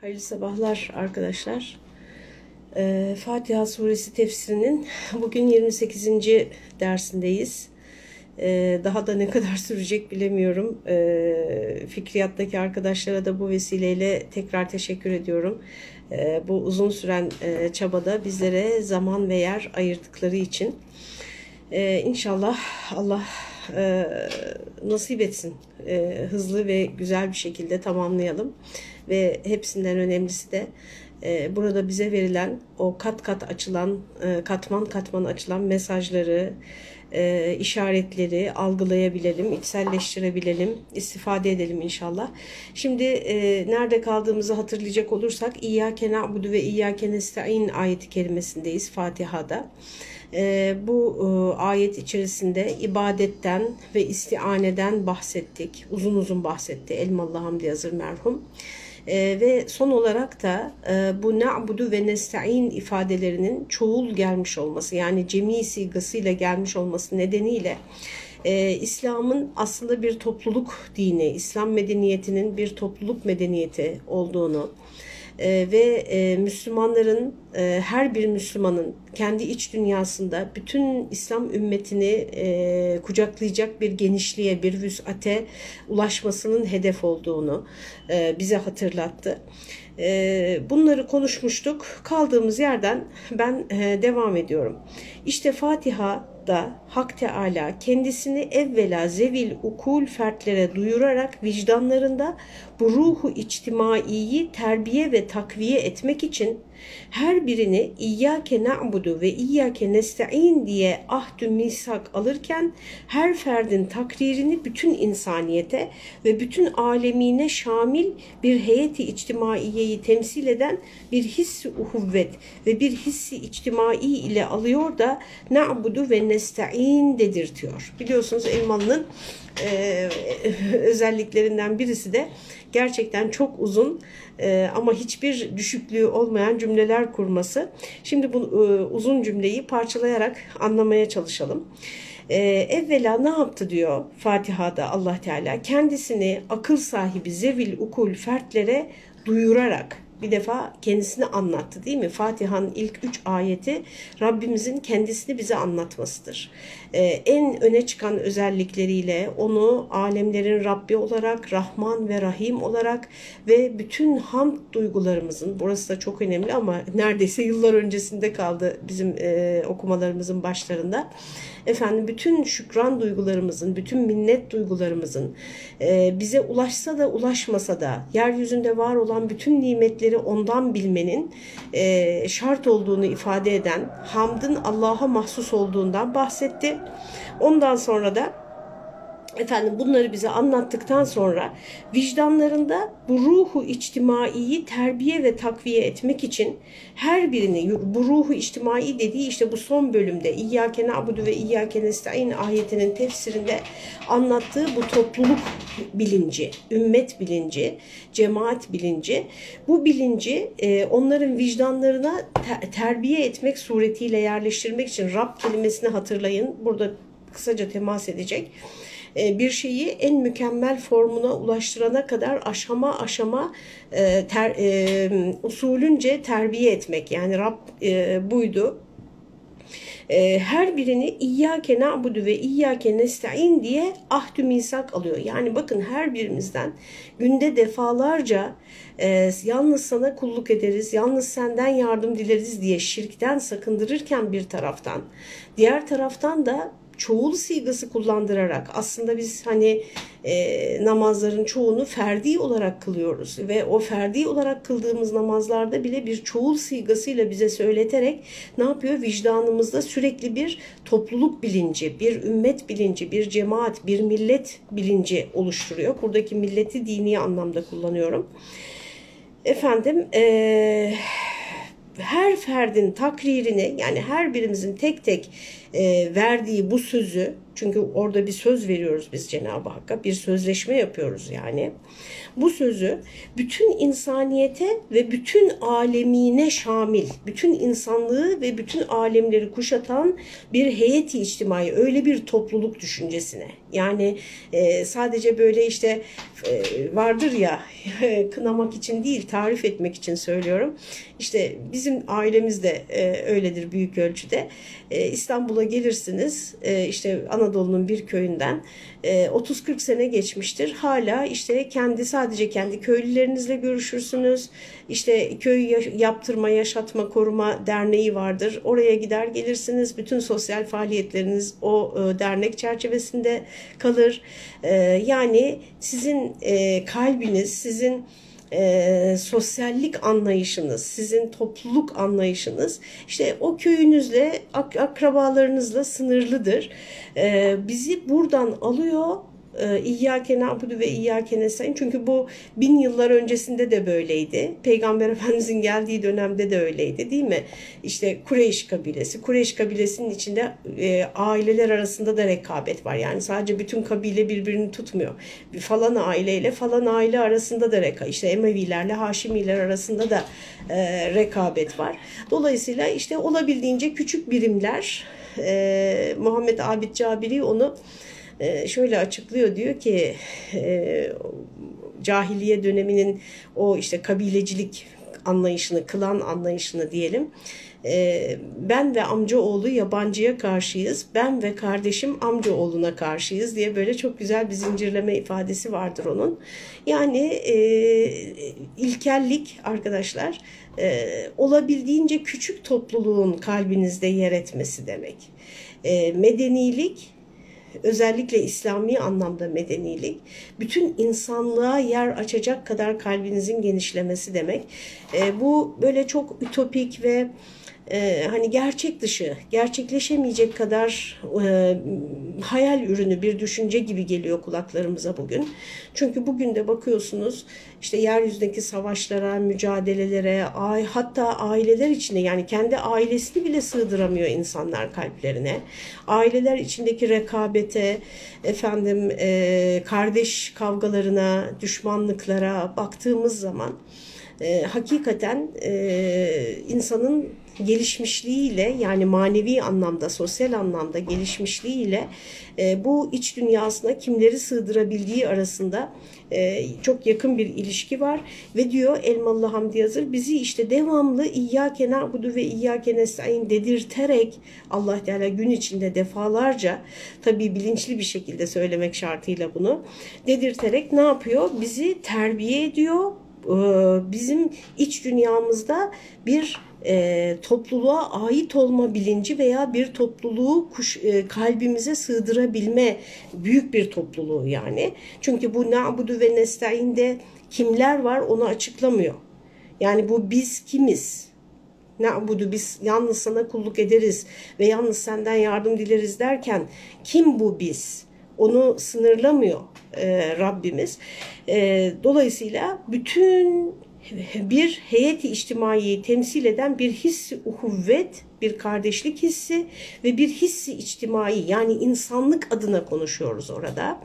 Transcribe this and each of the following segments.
Hayırlı sabahlar arkadaşlar. Ee, Fatiha suresi tefsirinin bugün 28. dersindeyiz. Ee, daha da ne kadar sürecek bilemiyorum. Ee, Fikriyat'taki arkadaşlara da bu vesileyle tekrar teşekkür ediyorum. Ee, bu uzun süren e, çabada bizlere zaman ve yer ayırdıkları için. Ee, inşallah Allah e, nasip etsin. Hızlı ve güzel bir şekilde tamamlayalım. Ve hepsinden önemlisi de e, burada bize verilen o kat kat açılan, e, katman katman açılan mesajları, e, işaretleri algılayabilelim, içselleştirebilelim, istifade edelim inşallah. Şimdi nerede kaldığımızı hatırlayacak olursak İyyâke na'budu ve İyyâke nesta'in ayeti kerimesindeyiz Fatiha'da. Bu ayet içerisinde ibadetten ve istianeden bahsettik. Uzun uzun bahsetti Elmalı Hamdi Yazır merhum. E, ve son olarak da e, bu na'budu ve nesta'in ifadelerinin çoğul gelmiş olması yani cemi sigasıyla gelmiş olması nedeniyle e, İslam'ın aslında bir topluluk dini, İslam medeniyetinin bir topluluk medeniyeti olduğunu, e, ve e, Müslümanların e, her bir Müslümanın kendi iç dünyasında bütün İslam ümmetini e, kucaklayacak bir genişliğe, bir vüsate ulaşmasının hedef olduğunu e, bize hatırlattı. E, bunları konuşmuştuk. Kaldığımız yerden ben e, devam ediyorum. İşte Fatiha da Hak Teala kendisini evvela zevil ukul fertlere duyurarak vicdanlarında bu ruhu içtimaiyi terbiye ve takviye etmek için her birini İyyâke na'budu ve İyyâke nesta'in diye ahdü misak alırken her ferdin takririni bütün insaniyete ve bütün alemine şamil bir heyeti içtimaiyeyi temsil eden bir hissi uhuvvet ve bir hissi içtimai ile alıyor da na'budu ve nesta'in dedirtiyor. Biliyorsunuz Elmalı'nın e, özelliklerinden birisi de gerçekten çok uzun e, ama hiçbir düşüklüğü olmayan cümleler kurması. Şimdi bu e, uzun cümleyi parçalayarak anlamaya çalışalım. E, evvela ne yaptı diyor Fatiha'da Allah Teala kendisini akıl sahibi zevil ukul fertlere duyurarak bir defa kendisini anlattı değil mi? Fatiha'nın ilk üç ayeti Rabbimizin kendisini bize anlatmasıdır. Ee, en öne çıkan özellikleriyle onu alemlerin Rabbi olarak, Rahman ve Rahim olarak ve bütün hamd duygularımızın, burası da çok önemli ama neredeyse yıllar öncesinde kaldı bizim e, okumalarımızın başlarında efendim bütün şükran duygularımızın, bütün minnet duygularımızın e, bize ulaşsa da ulaşmasa da yeryüzünde var olan bütün nimetleri ondan bilmenin e, şart olduğunu ifade eden hamdın Allah'a mahsus olduğundan bahsetti. Ondan sonra da efendim bunları bize anlattıktan sonra vicdanlarında bu ruhu içtimaiyi terbiye ve takviye etmek için her birini bu ruhu içtimai dediği işte bu son bölümde İyyâke na'budu ve İyyâke nesta'in ayetinin tefsirinde anlattığı bu topluluk bilinci, ümmet bilinci, cemaat bilinci bu bilinci e, onların vicdanlarına terbiye etmek suretiyle yerleştirmek için Rab kelimesini hatırlayın. Burada kısaca temas edecek bir şeyi en mükemmel formuna ulaştırana kadar aşama aşama e, ter, e, usulünce terbiye etmek. Yani Rab e, buydu. E, her birini İyyâke na'budu ve İyyâke nesta'in diye ahdü misak alıyor. Yani bakın her birimizden günde defalarca e, yalnız sana kulluk ederiz, yalnız senden yardım dileriz diye şirkten sakındırırken bir taraftan, diğer taraftan da çoğul sigası kullandırarak aslında biz hani e, namazların çoğunu ferdi olarak kılıyoruz ve o ferdi olarak kıldığımız namazlarda bile bir çoğul sigasıyla bize söyleterek ne yapıyor? Vicdanımızda sürekli bir topluluk bilinci, bir ümmet bilinci, bir cemaat, bir millet bilinci oluşturuyor. Buradaki milleti dini anlamda kullanıyorum. Efendim eee her ferdin takririni yani her birimizin tek tek e, verdiği bu sözü çünkü orada bir söz veriyoruz biz Cenab-ı Hakk'a bir sözleşme yapıyoruz yani. Bu sözü bütün insaniyete ve bütün alemine şamil, bütün insanlığı ve bütün alemleri kuşatan bir heyeti içtimai, öyle bir topluluk düşüncesine. Yani e, sadece böyle işte e, vardır ya kınamak için değil tarif etmek için söylüyorum. İşte bizim ailemiz de e, öyledir büyük ölçüde. E, İstanbul'a gelirsiniz e, işte Anadolu'nun bir köyünden e, 30-40 sene geçmiştir. Hala işte kendi sadece kendi köylülerinizle görüşürsünüz. İşte köy yaptırma, yaşatma, koruma derneği vardır. Oraya gider gelirsiniz. Bütün sosyal faaliyetleriniz o e, dernek çerçevesinde kalır. E, yani sizin e, kalbiniz, sizin e, sosyallik anlayışınız, sizin topluluk anlayışınız işte o köyünüzle, ak akrabalarınızla sınırlıdır. E, bizi buradan alıyor İyyâke na'budu ve İyyâke nestaîn. Çünkü bu bin yıllar öncesinde de böyleydi. Peygamber Efendimizin geldiği dönemde de öyleydi değil mi? İşte Kureyş kabilesi. Kureyş kabilesinin içinde e, aileler arasında da rekabet var. Yani sadece bütün kabile birbirini tutmuyor. Bir falan aileyle falan aile arasında da rekabet. İşte Emevilerle Haşimiler arasında da e, rekabet var. Dolayısıyla işte olabildiğince küçük birimler e, Muhammed Abid Cabiri onu ee, şöyle açıklıyor diyor ki e, cahiliye döneminin o işte kabilecilik anlayışını, kılan anlayışını diyelim. E, ben ve amcaoğlu yabancıya karşıyız, ben ve kardeşim amcaoğluna karşıyız diye böyle çok güzel bir zincirleme ifadesi vardır onun. Yani e, ilkellik arkadaşlar e, olabildiğince küçük topluluğun kalbinizde yer etmesi demek. E, medenilik özellikle İslami anlamda medenilik, bütün insanlığa yer açacak kadar kalbinizin genişlemesi demek. E, bu böyle çok ütopik ve e, hani gerçek dışı, gerçekleşemeyecek kadar e, hayal ürünü bir düşünce gibi geliyor kulaklarımıza bugün. Çünkü bugün de bakıyorsunuz işte yeryüzündeki savaşlara, mücadelelere, hatta aileler içinde yani kendi ailesini bile sığdıramıyor insanlar kalplerine. Aileler içindeki rekabete, efendim e, kardeş kavgalarına, düşmanlıklara baktığımız zaman e, hakikaten e, insanın gelişmişliğiyle yani manevi anlamda, sosyal anlamda gelişmişliğiyle e, bu iç dünyasına kimleri sığdırabildiği arasında e, çok yakın bir ilişki var ve diyor Elmalı Hamdi Yazır bizi işte devamlı İyyâke na'budu ve İyyâke nestaîn dedirterek Allah Teala gün içinde defalarca tabii bilinçli bir şekilde söylemek şartıyla bunu dedirterek ne yapıyor? Bizi terbiye ediyor, ee, bizim iç dünyamızda bir e, topluluğa ait olma bilinci veya bir topluluğu kuş, e, kalbimize sığdırabilme büyük bir topluluğu yani. Çünkü bu na'budu ve nesta'inde kimler var onu açıklamıyor. Yani bu biz kimiz? Na'budu biz yalnız sana kulluk ederiz ve yalnız senden yardım dileriz derken kim bu biz? Onu sınırlamıyor e, Rabbimiz. E, dolayısıyla bütün bir heyeti içtimaiyi temsil eden bir hissi uhuvvet, bir kardeşlik hissi ve bir hissi içtimai yani insanlık adına konuşuyoruz orada.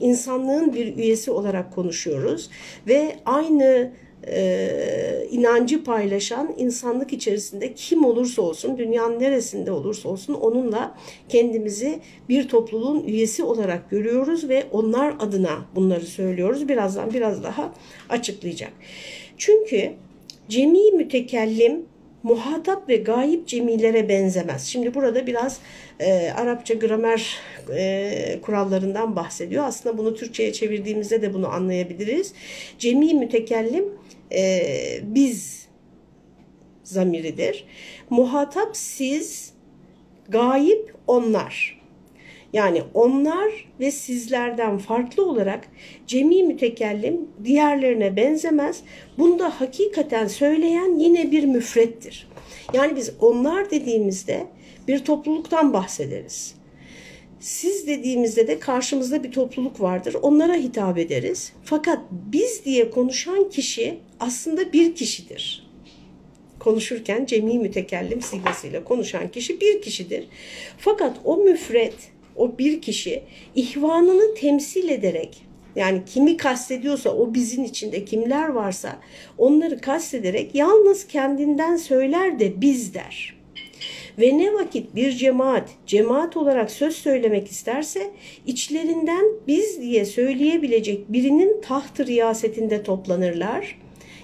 İnsanlığın bir üyesi olarak konuşuyoruz ve aynı e, inancı paylaşan insanlık içerisinde kim olursa olsun, dünyanın neresinde olursa olsun onunla kendimizi bir topluluğun üyesi olarak görüyoruz ve onlar adına bunları söylüyoruz. Birazdan biraz daha açıklayacak. Çünkü cemi mütekellim muhatap ve gayip cemilere benzemez. Şimdi burada biraz e, Arapça gramer e, kurallarından bahsediyor. Aslında bunu Türkçe'ye çevirdiğimizde de bunu anlayabiliriz. Cemi mütekellim e, biz zamiridir. Muhatap siz, gayip onlar. Yani onlar ve sizlerden farklı olarak cemi mütekellim diğerlerine benzemez. Bunda hakikaten söyleyen yine bir müfrettir. Yani biz onlar dediğimizde bir topluluktan bahsederiz. Siz dediğimizde de karşımızda bir topluluk vardır. Onlara hitap ederiz. Fakat biz diye konuşan kişi aslında bir kişidir. konuşurken cemi mütekellim sigasıyla konuşan kişi bir kişidir. Fakat o müfret, o bir kişi ihvanını temsil ederek yani kimi kastediyorsa o bizin içinde kimler varsa onları kastederek yalnız kendinden söyler de biz der. Ve ne vakit bir cemaat, cemaat olarak söz söylemek isterse içlerinden biz diye söyleyebilecek birinin taht riyasetinde toplanırlar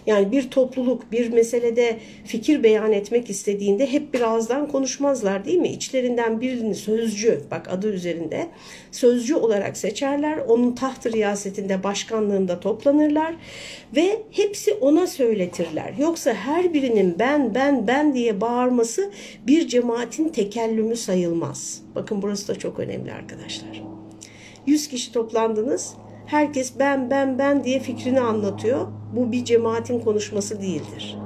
yani bir topluluk bir meselede fikir beyan etmek istediğinde hep birazdan konuşmazlar değil mi? İçlerinden birini sözcü, bak adı üzerinde, sözcü olarak seçerler. Onun taht riyasetinde, başkanlığında toplanırlar ve hepsi ona söyletirler. Yoksa her birinin ben, ben, ben diye bağırması bir cemaatin tekellümü sayılmaz. Bakın burası da çok önemli arkadaşlar. 100 kişi toplandınız. Herkes ben ben ben diye fikrini anlatıyor. Bu bir cemaatin konuşması değildir.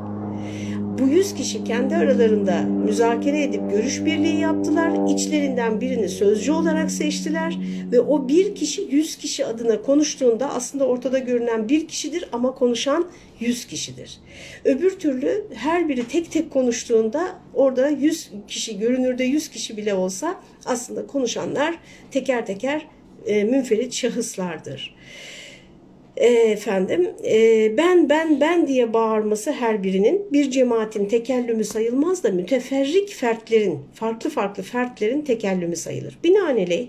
Bu yüz kişi kendi aralarında müzakere edip görüş birliği yaptılar. İçlerinden birini sözcü olarak seçtiler ve o bir kişi yüz kişi adına konuştuğunda aslında ortada görünen bir kişidir ama konuşan yüz kişidir. Öbür türlü her biri tek tek konuştuğunda orada yüz kişi görünürde yüz kişi bile olsa aslında konuşanlar teker teker e, münferit şahıslardır. E, efendim e, ben ben ben diye bağırması her birinin bir cemaatin tekellümü sayılmaz da müteferrik fertlerin farklı farklı fertlerin tekellümü sayılır. Binaenaleyh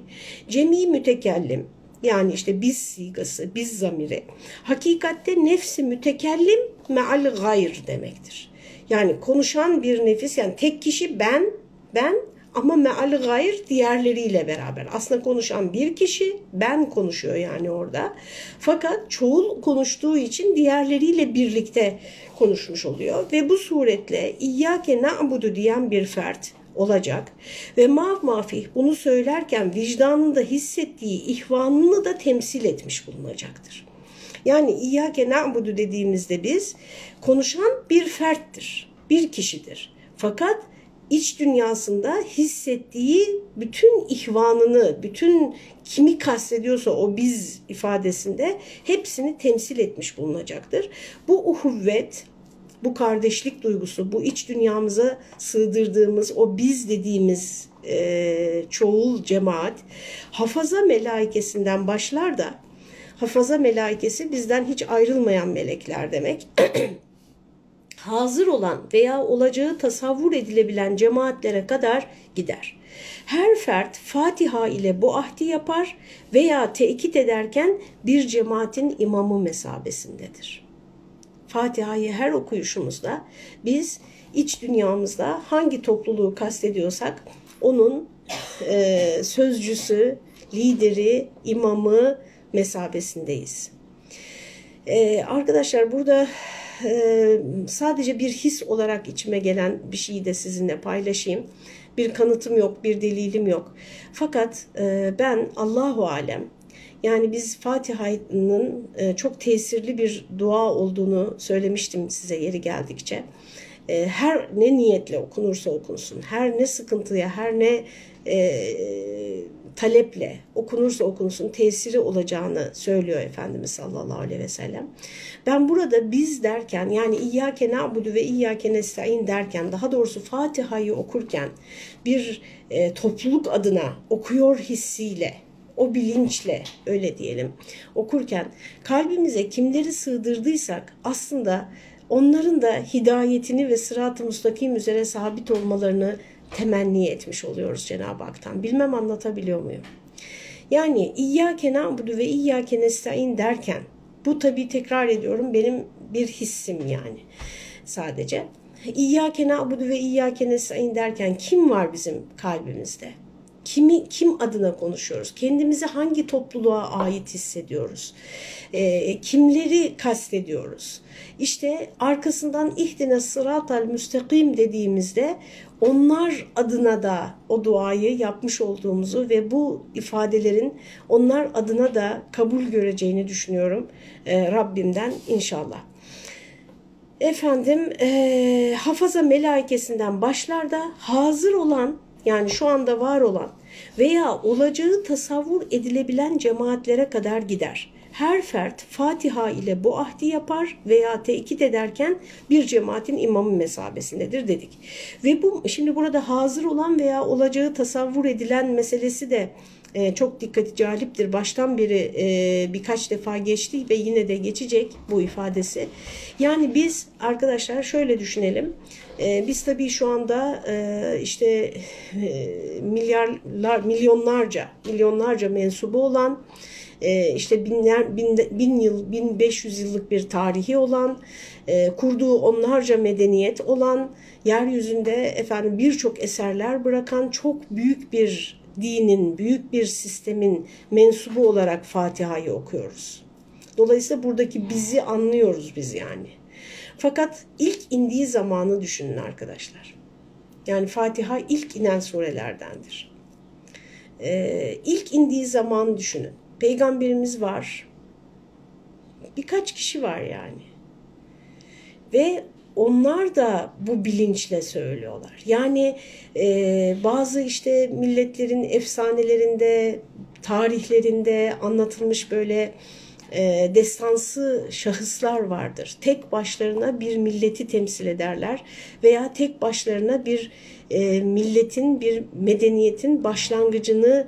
cemi mütekellim yani işte biz sigası, biz zamiri hakikatte nefsi mütekellim meal gayr demektir. Yani konuşan bir nefis yani tek kişi ben ben ama meal gayr diğerleriyle beraber. Aslında konuşan bir kişi ben konuşuyor yani orada. Fakat çoğul konuştuğu için diğerleriyle birlikte konuşmuş oluyor. Ve bu suretle İyyâke na'budu diyen bir fert olacak. Ve mav mafih bunu söylerken vicdanında hissettiği ihvanını da temsil etmiş bulunacaktır. Yani İyyâke na'budu dediğimizde biz konuşan bir ferttir, bir kişidir. Fakat iç dünyasında hissettiği bütün ihvanını, bütün kimi kastediyorsa o biz ifadesinde hepsini temsil etmiş bulunacaktır. Bu uhuvvet, bu kardeşlik duygusu, bu iç dünyamıza sığdırdığımız o biz dediğimiz e, çoğul cemaat hafaza melaikesinden başlar da hafaza melaikesi bizden hiç ayrılmayan melekler demek. hazır olan veya olacağı tasavvur edilebilen cemaatlere kadar gider. Her fert Fatiha ile bu ahdi yapar veya tekit ederken bir cemaatin imamı mesabesindedir. Fatiha'yı her okuyuşumuzda biz iç dünyamızda hangi topluluğu kastediyorsak onun e, sözcüsü, lideri, imamı mesabesindeyiz. Ee, arkadaşlar burada sadece bir his olarak içime gelen bir şeyi de sizinle paylaşayım. Bir kanıtım yok, bir delilim yok. Fakat ben Allahu Alem yani biz Fatiha'nın çok tesirli bir dua olduğunu söylemiştim size yeri geldikçe. Her ne niyetle okunursa okunsun, her ne sıkıntıya, her ne taleple okunursa okunsun tesiri olacağını söylüyor Efendimiz sallallahu aleyhi ve sellem. Ben burada biz derken yani İyyâke na'budu ve İyyâke nesta'in derken daha doğrusu Fatiha'yı okurken bir e, topluluk adına okuyor hissiyle o bilinçle öyle diyelim okurken kalbimize kimleri sığdırdıysak aslında onların da hidayetini ve sırat-ı müstakim üzere sabit olmalarını temenni etmiş oluyoruz Cenab-ı Hak'tan. Bilmem anlatabiliyor muyum? Yani İyyâke na'budu ve İyyâke nesta'in derken bu tabi tekrar ediyorum benim bir hissim yani sadece. İyyâke na'budu ve İyyâke nesta'in derken kim var bizim kalbimizde? Kimi, kim adına konuşuyoruz? Kendimizi hangi topluluğa ait hissediyoruz? E, kimleri kastediyoruz? İşte arkasından ihdine sıratal müstakim dediğimizde onlar adına da o duayı yapmış olduğumuzu ve bu ifadelerin onlar adına da kabul göreceğini düşünüyorum e, Rabbimden inşallah. Efendim e, hafaza melaikesinden başlar da hazır olan yani şu anda var olan veya olacağı tasavvur edilebilen cemaatlere kadar gider. Her fert Fatiha ile bu ahdi yapar veya tekit ederken bir cemaatin imamı mesabesindedir dedik. Ve bu şimdi burada hazır olan veya olacağı tasavvur edilen meselesi de e, çok dikkati caliptir. Baştan beri e, birkaç defa geçti ve yine de geçecek bu ifadesi. Yani biz arkadaşlar şöyle düşünelim. E, biz tabii şu anda e, işte e, milyarlar, milyonlarca, milyonlarca mensubu olan e, işte binler, bin, bin yıl, 1500 yıllık bir tarihi olan, e, kurduğu onlarca medeniyet olan, yeryüzünde efendim birçok eserler bırakan çok büyük bir dinin, büyük bir sistemin mensubu olarak Fatiha'yı okuyoruz. Dolayısıyla buradaki bizi anlıyoruz biz yani. Fakat ilk indiği zamanı düşünün arkadaşlar. Yani Fatiha ilk inen surelerdendir. Ee, ilk indiği zaman düşünün. Peygamberimiz var. Birkaç kişi var yani. Ve onlar da bu bilinçle söylüyorlar. Yani e, bazı işte milletlerin efsanelerinde, tarihlerinde anlatılmış böyle e, destansı şahıslar vardır. Tek başlarına bir milleti temsil ederler veya tek başlarına bir e, milletin, bir medeniyetin başlangıcını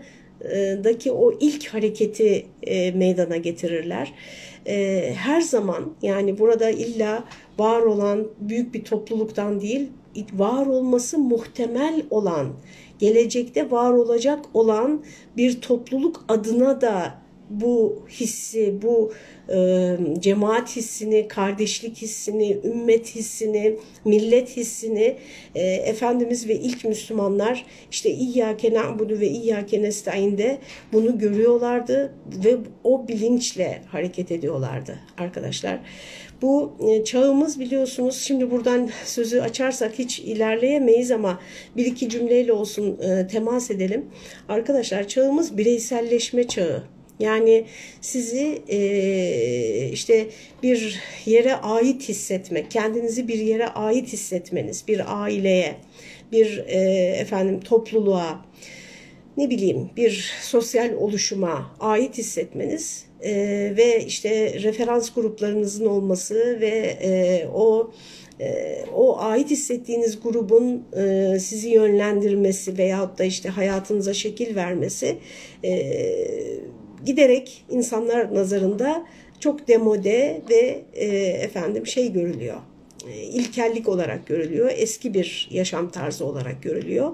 daki o ilk hareketi meydana getirirler. Her zaman yani burada illa var olan büyük bir topluluktan değil, var olması muhtemel olan, gelecekte var olacak olan bir topluluk adına da bu hissi, bu cemaat hissini, kardeşlik hissini, ümmet hissini, millet hissini Efendimiz ve ilk Müslümanlar işte İyyâke na'budu ve İyyâke nesta'inde bunu görüyorlardı ve o bilinçle hareket ediyorlardı arkadaşlar. Bu çağımız biliyorsunuz şimdi buradan sözü açarsak hiç ilerleyemeyiz ama bir iki cümleyle olsun temas edelim. Arkadaşlar çağımız bireyselleşme çağı. Yani sizi e, işte bir yere ait hissetmek, kendinizi bir yere ait hissetmeniz, bir aileye, bir e, efendim topluluğa, ne bileyim bir sosyal oluşuma ait hissetmeniz e, ve işte referans gruplarınızın olması ve e, o e, o ait hissettiğiniz grubun e, sizi yönlendirmesi veyahut da işte hayatınıza şekil vermesi e, giderek insanlar nazarında çok demode ve e, efendim şey görülüyor. E, ilkellik olarak görülüyor. Eski bir yaşam tarzı olarak görülüyor.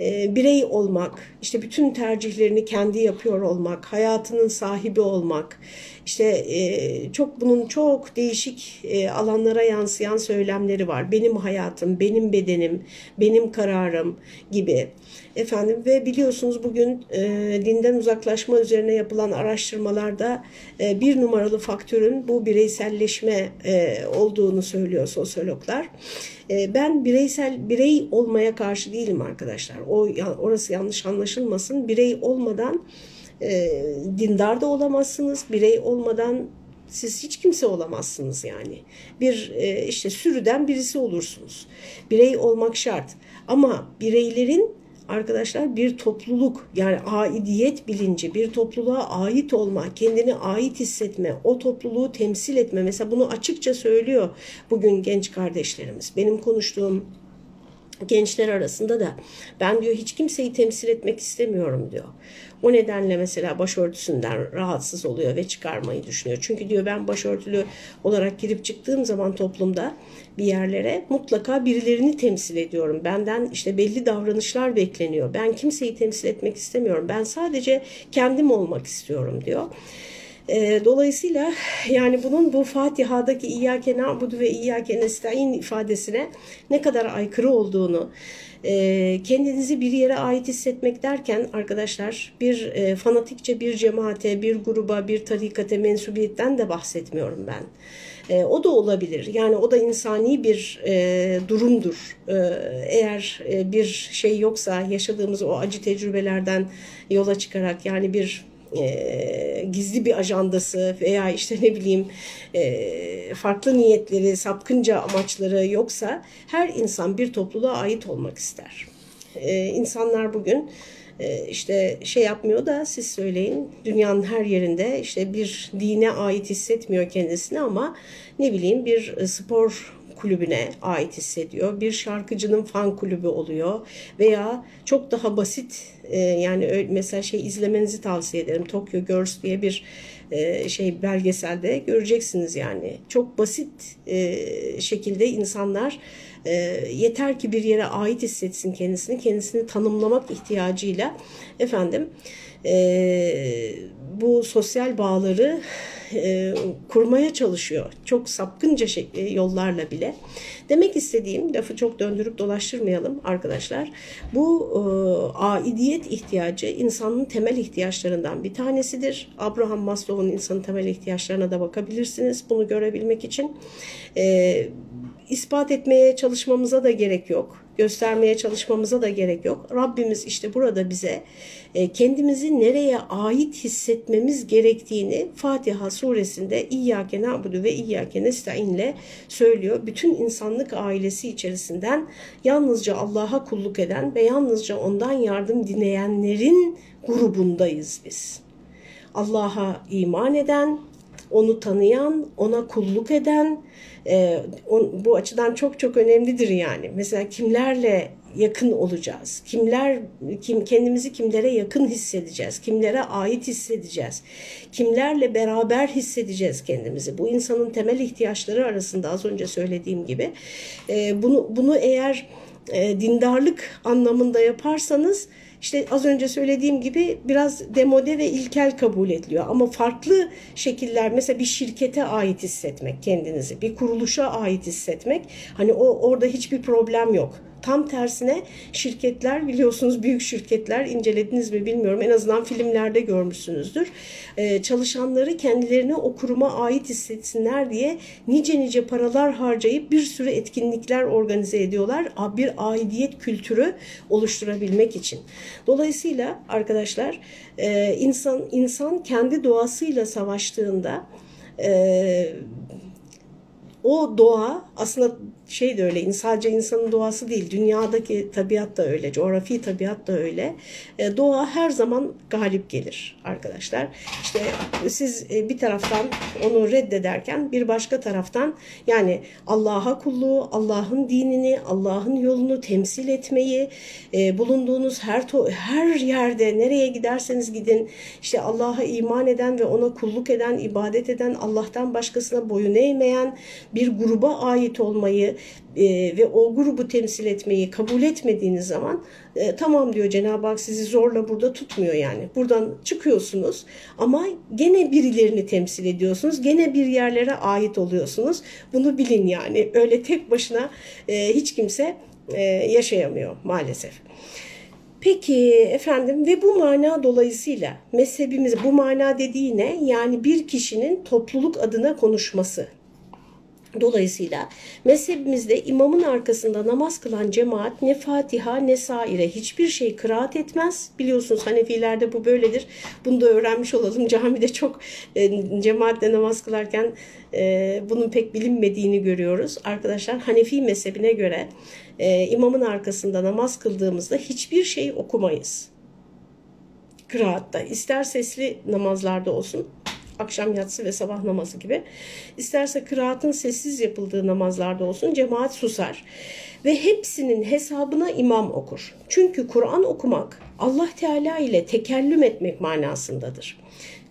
E, birey olmak, işte bütün tercihlerini kendi yapıyor olmak, hayatının sahibi olmak, işte e, çok bunun çok değişik e, alanlara yansıyan söylemleri var. Benim hayatım, benim bedenim, benim kararım gibi. Efendim ve biliyorsunuz bugün e, dinden uzaklaşma üzerine yapılan araştırmalarda e, bir numaralı faktörün bu bireyselleşme e, olduğunu söylüyor sosyologlar. E, ben bireysel birey olmaya karşı değilim arkadaşlar. O orası yanlış anlaşılmasın. Birey olmadan e, dindar da olamazsınız. Birey olmadan siz hiç kimse olamazsınız yani. Bir e, işte sürüden birisi olursunuz. Birey olmak şart. Ama bireylerin arkadaşlar bir topluluk yani aidiyet bilinci, bir topluluğa ait olma, kendini ait hissetme, o topluluğu temsil etme. Mesela bunu açıkça söylüyor bugün genç kardeşlerimiz. Benim konuştuğum gençler arasında da ben diyor hiç kimseyi temsil etmek istemiyorum diyor. O nedenle mesela başörtüsünden rahatsız oluyor ve çıkarmayı düşünüyor. Çünkü diyor ben başörtülü olarak girip çıktığım zaman toplumda bir yerlere mutlaka birilerini temsil ediyorum. Benden işte belli davranışlar bekleniyor. Ben kimseyi temsil etmek istemiyorum. Ben sadece kendim olmak istiyorum diyor. E, dolayısıyla yani bunun bu Fatiha'daki İyyâke na'budu ve İyyâke nesta'in ifadesine ne kadar aykırı olduğunu, e, kendinizi bir yere ait hissetmek derken arkadaşlar bir e, fanatikçe bir cemaate, bir gruba, bir tarikate mensubiyetten de bahsetmiyorum ben. E, o da olabilir. Yani o da insani bir e, durumdur. E, eğer e, bir şey yoksa yaşadığımız o acı tecrübelerden yola çıkarak yani bir e, gizli bir ajandası veya işte ne bileyim e, farklı niyetleri, sapkınca amaçları yoksa her insan bir topluluğa ait olmak ister. E, insanlar bugün e, işte şey yapmıyor da siz söyleyin dünyanın her yerinde işte bir dine ait hissetmiyor kendisini ama ne bileyim bir spor kulübüne ait hissediyor. Bir şarkıcının fan kulübü oluyor veya çok daha basit e, yani mesela şey izlemenizi tavsiye ederim. Tokyo Girls diye bir e, şey belgeselde göreceksiniz yani. Çok basit e, şekilde insanlar yeter ki bir yere ait hissetsin kendisini, kendisini tanımlamak ihtiyacıyla efendim bu sosyal bağları e, kurmaya çalışıyor. Çok sapkınca şey, e, yollarla bile. Demek istediğim lafı çok döndürüp dolaştırmayalım arkadaşlar. Bu e, aidiyet ihtiyacı insanın temel ihtiyaçlarından bir tanesidir. Abraham Maslow'un insanın temel ihtiyaçlarına da bakabilirsiniz bunu görebilmek için. E, ispat etmeye çalışmamıza da gerek yok. Göstermeye çalışmamıza da gerek yok. Rabbimiz işte burada bize e, kendimizi nereye ait hissetmemiz gerektiğini Fatiha suresinde İyyâke na'budu ve İyyâke nesta'inle söylüyor. Bütün insanlık ailesi içerisinden yalnızca Allah'a kulluk eden ve yalnızca ondan yardım dileyenlerin grubundayız biz. Allah'a iman eden, onu tanıyan, ona kulluk eden, e, on, bu açıdan çok çok önemlidir yani. Mesela kimlerle yakın olacağız? Kimler kim kendimizi kimlere yakın hissedeceğiz? Kimlere ait hissedeceğiz? Kimlerle beraber hissedeceğiz kendimizi? Bu insanın temel ihtiyaçları arasında az önce söylediğim gibi. E, bunu bunu eğer e, dindarlık anlamında yaparsanız işte az önce söylediğim gibi biraz demode ve ilkel kabul ediliyor. Ama farklı şekiller mesela bir şirkete ait hissetmek kendinizi, bir kuruluşa ait hissetmek hani o orada hiçbir problem yok Tam tersine şirketler biliyorsunuz büyük şirketler incelediniz mi bilmiyorum en azından filmlerde görmüşsünüzdür. Ee, çalışanları kendilerini o kuruma ait hissetsinler diye nice nice paralar harcayıp bir sürü etkinlikler organize ediyorlar. Bir aidiyet kültürü oluşturabilmek için. Dolayısıyla arkadaşlar e, insan insan kendi doğasıyla savaştığında e, o doğa aslında şey de öyle sadece insanın doğası değil dünyadaki tabiat da öyle coğrafi tabiat da öyle. E, doğa her zaman galip gelir arkadaşlar. İşte siz e, bir taraftan onu reddederken bir başka taraftan yani Allah'a kulluğu Allah'ın dinini Allah'ın yolunu temsil etmeyi e, bulunduğunuz her her yerde nereye giderseniz gidin işte Allah'a iman eden ve ona kulluk eden ibadet eden Allah'tan başkasına boyun eğmeyen bir gruba ait olmayı e, ve o grubu temsil etmeyi kabul etmediğiniz zaman e, tamam diyor Cenab-ı Hak sizi zorla burada tutmuyor yani. Buradan çıkıyorsunuz ama gene birilerini temsil ediyorsunuz. Gene bir yerlere ait oluyorsunuz. Bunu bilin yani. Öyle tek başına e, hiç kimse e, yaşayamıyor maalesef. Peki efendim ve bu mana dolayısıyla mezhebimiz bu mana dediği ne? Yani bir kişinin topluluk adına konuşması Dolayısıyla mezhebimizde imamın arkasında namaz kılan cemaat ne Fatiha ne saire hiçbir şey kıraat etmez. Biliyorsunuz Hanefilerde bu böyledir. Bunu da öğrenmiş olalım. Camide çok e, cemaatle namaz kılarken e, bunun pek bilinmediğini görüyoruz. Arkadaşlar Hanefi mezhebine göre e, imamın arkasında namaz kıldığımızda hiçbir şey okumayız. Kıraatta ister sesli namazlarda olsun akşam yatsı ve sabah namazı gibi. İsterse kıraatın sessiz yapıldığı namazlarda olsun cemaat susar. Ve hepsinin hesabına imam okur. Çünkü Kur'an okumak Allah Teala ile tekellüm etmek manasındadır.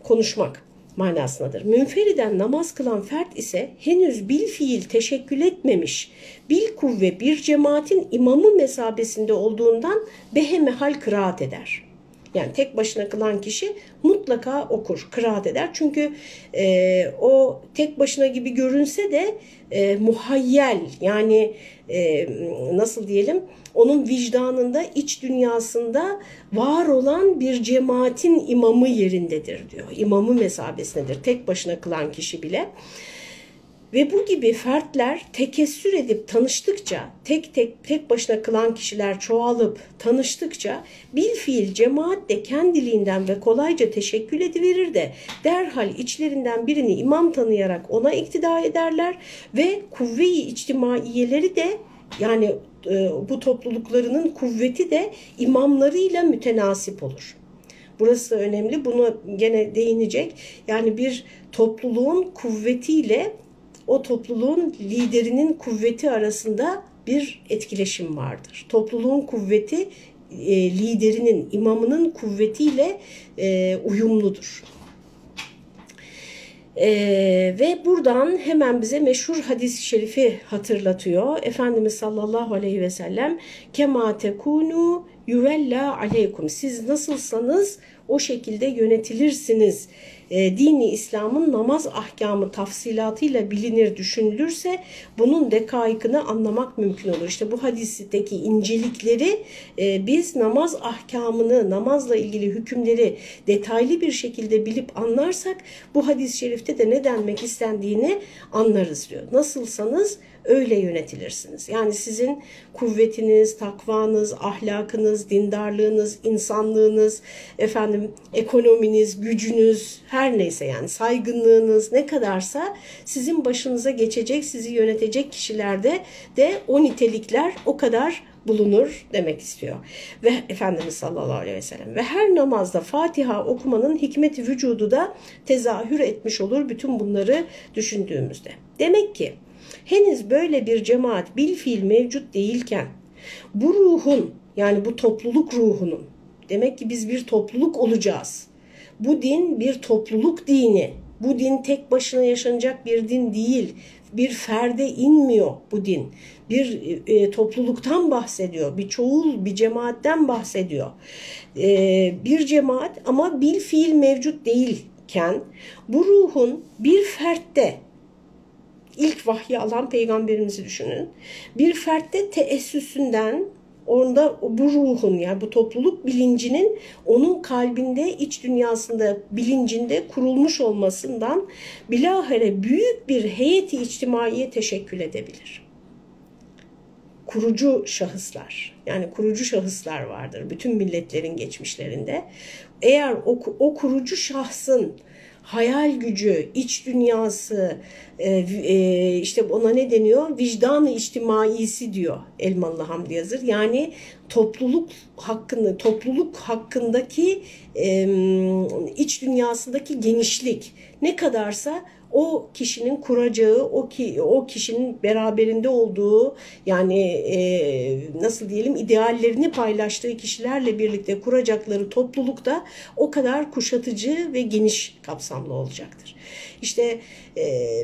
Konuşmak manasındadır. Münferiden namaz kılan fert ise henüz bil fiil teşekkül etmemiş, bil kuvve bir cemaatin imamı mesabesinde olduğundan beheme hal kıraat eder.'' Yani tek başına kılan kişi mutlaka okur, kıraat eder. Çünkü e, o tek başına gibi görünse de e, muhayyel yani e, nasıl diyelim onun vicdanında, iç dünyasında var olan bir cemaatin imamı yerindedir diyor. İmamı mesabesindedir. Tek başına kılan kişi bile. Ve bu gibi fertler tekessür edip tanıştıkça, tek tek tek başına kılan kişiler çoğalıp tanıştıkça bil fiil cemaat de kendiliğinden ve kolayca teşekkül ediverir de derhal içlerinden birini imam tanıyarak ona iktida ederler ve kuvve-i içtimaiyeleri de yani e, bu topluluklarının kuvveti de imamlarıyla mütenasip olur. Burası önemli. Bunu gene değinecek. Yani bir topluluğun kuvvetiyle o topluluğun liderinin kuvveti arasında bir etkileşim vardır. Topluluğun kuvveti e, liderinin, imamının kuvvetiyle e, uyumludur. Ee, ve buradan hemen bize meşhur hadis-i şerifi hatırlatıyor. Efendimiz sallallahu aleyhi ve sellem kema tekunu yuvella aleykum. Siz nasılsanız o şekilde yönetilirsiniz e, dini İslam'ın namaz ahkamı tafsilatıyla bilinir düşünülürse bunun dekaikını anlamak mümkün olur. İşte bu hadisteki incelikleri e, biz namaz ahkamını, namazla ilgili hükümleri detaylı bir şekilde bilip anlarsak bu hadis-i şerifte de ne denmek istendiğini anlarız diyor. Nasılsanız öyle yönetilirsiniz. Yani sizin kuvvetiniz, takvanız, ahlakınız, dindarlığınız, insanlığınız, efendim ekonominiz, gücünüz, her neyse yani saygınlığınız ne kadarsa sizin başınıza geçecek, sizi yönetecek kişilerde de o nitelikler o kadar bulunur demek istiyor. Ve Efendimiz sallallahu aleyhi ve sellem ve her namazda Fatiha okumanın hikmeti vücudu da tezahür etmiş olur bütün bunları düşündüğümüzde. Demek ki henüz böyle bir cemaat bil fiil mevcut değilken bu ruhun yani bu topluluk ruhunun demek ki biz bir topluluk olacağız. Bu din bir topluluk dini. Bu din tek başına yaşanacak bir din değil. Bir ferde inmiyor bu din. Bir e, topluluktan bahsediyor. Bir çoğul, bir cemaatten bahsediyor. E, bir cemaat ama bil fiil mevcut değilken bu ruhun bir fertte ilk vahyi alan peygamberimizi düşünün. Bir fertte teessüsünden onda bu ruhun yani bu topluluk bilincinin onun kalbinde, iç dünyasında, bilincinde kurulmuş olmasından bilahare büyük bir heyeti içtimaiye teşekkül edebilir. Kurucu şahıslar, yani kurucu şahıslar vardır bütün milletlerin geçmişlerinde. Eğer o, o kurucu şahsın hayal gücü, iç dünyası, e, e, işte ona ne deniyor? Vicdanı içtimaisi diyor Elmalı Hamdi Yazır. Yani topluluk hakkında, topluluk hakkındaki e, iç dünyasındaki genişlik ne kadarsa o kişinin kuracağı, o ki o kişinin beraberinde olduğu yani e, nasıl diyelim ideallerini paylaştığı kişilerle birlikte kuracakları toplulukta o kadar kuşatıcı ve geniş kapsamlı olacaktır. İşte e,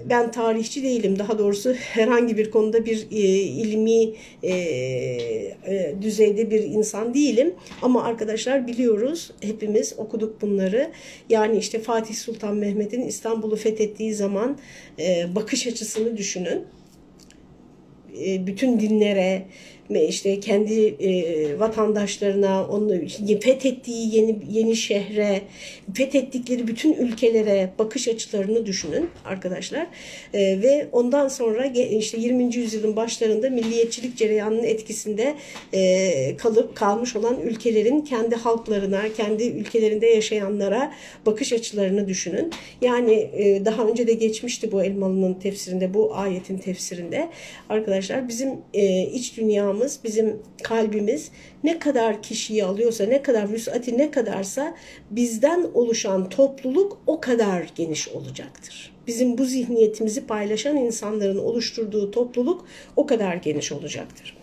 ben tarihçi değilim. Daha doğrusu herhangi bir konuda bir e, ilmi e, e, düzeyde bir insan değilim. Ama arkadaşlar biliyoruz hepimiz okuduk bunları. Yani işte Fatih Sultan Mehmet'in İstanbul'u fethettiği zaman e, bakış açısını düşünün. E, bütün dinlere, işte kendi e, vatandaşlarına, onu fethettiği yeni yeni şehre, fethettikleri bütün ülkelere bakış açılarını düşünün arkadaşlar. E, ve ondan sonra işte 20. yüzyılın başlarında milliyetçilik cereyanının etkisinde e, kalıp kalmış olan ülkelerin kendi halklarına, kendi ülkelerinde yaşayanlara bakış açılarını düşünün. Yani e, daha önce de geçmişti bu Elmalı'nın tefsirinde, bu ayetin tefsirinde. Arkadaşlar bizim e, iç dünyamız dünyamız, bizim kalbimiz ne kadar kişiyi alıyorsa, ne kadar vüsati ne kadarsa bizden oluşan topluluk o kadar geniş olacaktır. Bizim bu zihniyetimizi paylaşan insanların oluşturduğu topluluk o kadar geniş olacaktır.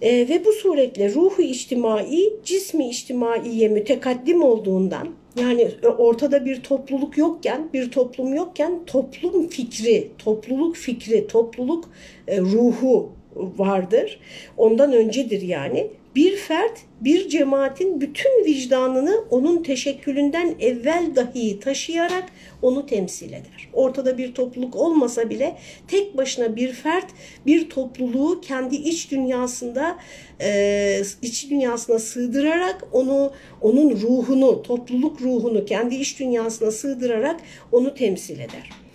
E, ve bu suretle ruhu içtimai, cismi içtimaiye mütekaddim olduğundan yani ortada bir topluluk yokken, bir toplum yokken toplum fikri, topluluk fikri, topluluk e, ruhu vardır. Ondan öncedir yani. Bir fert bir cemaatin bütün vicdanını onun teşekkülünden evvel dahi taşıyarak onu temsil eder. Ortada bir topluluk olmasa bile tek başına bir fert bir topluluğu kendi iç dünyasında e, iç dünyasına sığdırarak onu onun ruhunu, topluluk ruhunu kendi iç dünyasına sığdırarak onu temsil eder.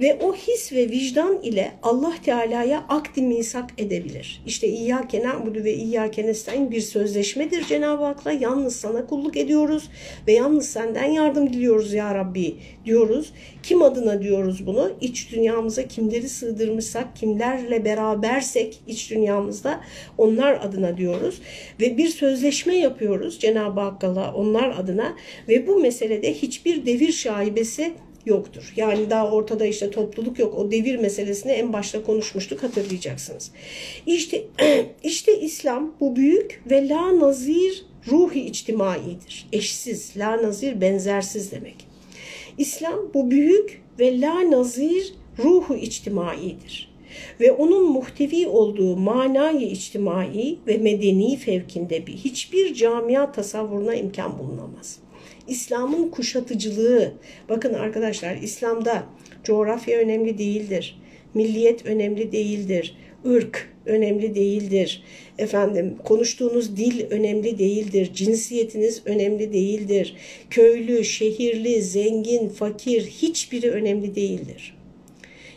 Ve o his ve vicdan ile Allah Teala'ya akdi misak edebilir. İşte İyyâke na'budu ve İyyâke nestaîn bir sözleşmedir Cenab-ı Hak'la. Yalnız sana kulluk ediyoruz ve yalnız senden yardım diliyoruz ya Rabbi diyoruz. Kim adına diyoruz bunu? İç dünyamıza kimleri sığdırmışsak, kimlerle berabersek iç dünyamızda onlar adına diyoruz. Ve bir sözleşme yapıyoruz Cenab-ı Hakk'la onlar adına ve bu meselede hiçbir devir şaibesi yoktur. Yani daha ortada işte topluluk yok. O devir meselesini en başta konuşmuştuk hatırlayacaksınız. İşte işte İslam bu büyük ve la nazir ruhi içtimaidir. Eşsiz, la nazir benzersiz demek. İslam bu büyük ve la nazir ruhu içtimaidir. Ve onun muhtevi olduğu manayı içtimai ve medeni fevkinde bir hiçbir camia tasavvuruna imkan bulunamaz. İslam'ın kuşatıcılığı, bakın arkadaşlar İslam'da coğrafya önemli değildir, milliyet önemli değildir, ırk önemli değildir. Efendim konuştuğunuz dil önemli değildir. Cinsiyetiniz önemli değildir. Köylü, şehirli, zengin, fakir hiçbiri önemli değildir.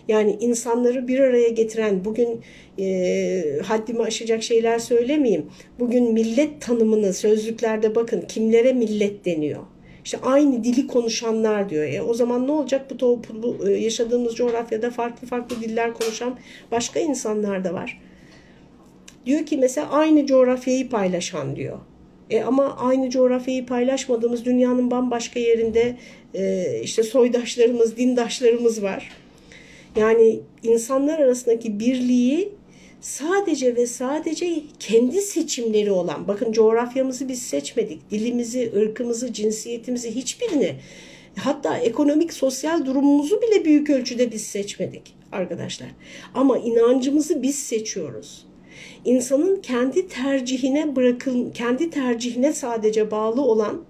Yani insanları bir araya getiren bugün e, haddimi aşacak şeyler söylemeyeyim. Bugün millet tanımını sözlüklerde bakın kimlere millet deniyor. İşte aynı dili konuşanlar diyor. E, o zaman ne olacak bu, bu yaşadığımız coğrafyada farklı farklı diller konuşan başka insanlar da var. Diyor ki mesela aynı coğrafyayı paylaşan diyor. E ama aynı coğrafyayı paylaşmadığımız dünyanın bambaşka yerinde e, işte soydaşlarımız, dindaşlarımız var. Yani insanlar arasındaki birliği sadece ve sadece kendi seçimleri olan, bakın coğrafyamızı biz seçmedik, dilimizi, ırkımızı, cinsiyetimizi hiçbirini, hatta ekonomik, sosyal durumumuzu bile büyük ölçüde biz seçmedik arkadaşlar. Ama inancımızı biz seçiyoruz. İnsanın kendi tercihine bırakıl, kendi tercihine sadece bağlı olan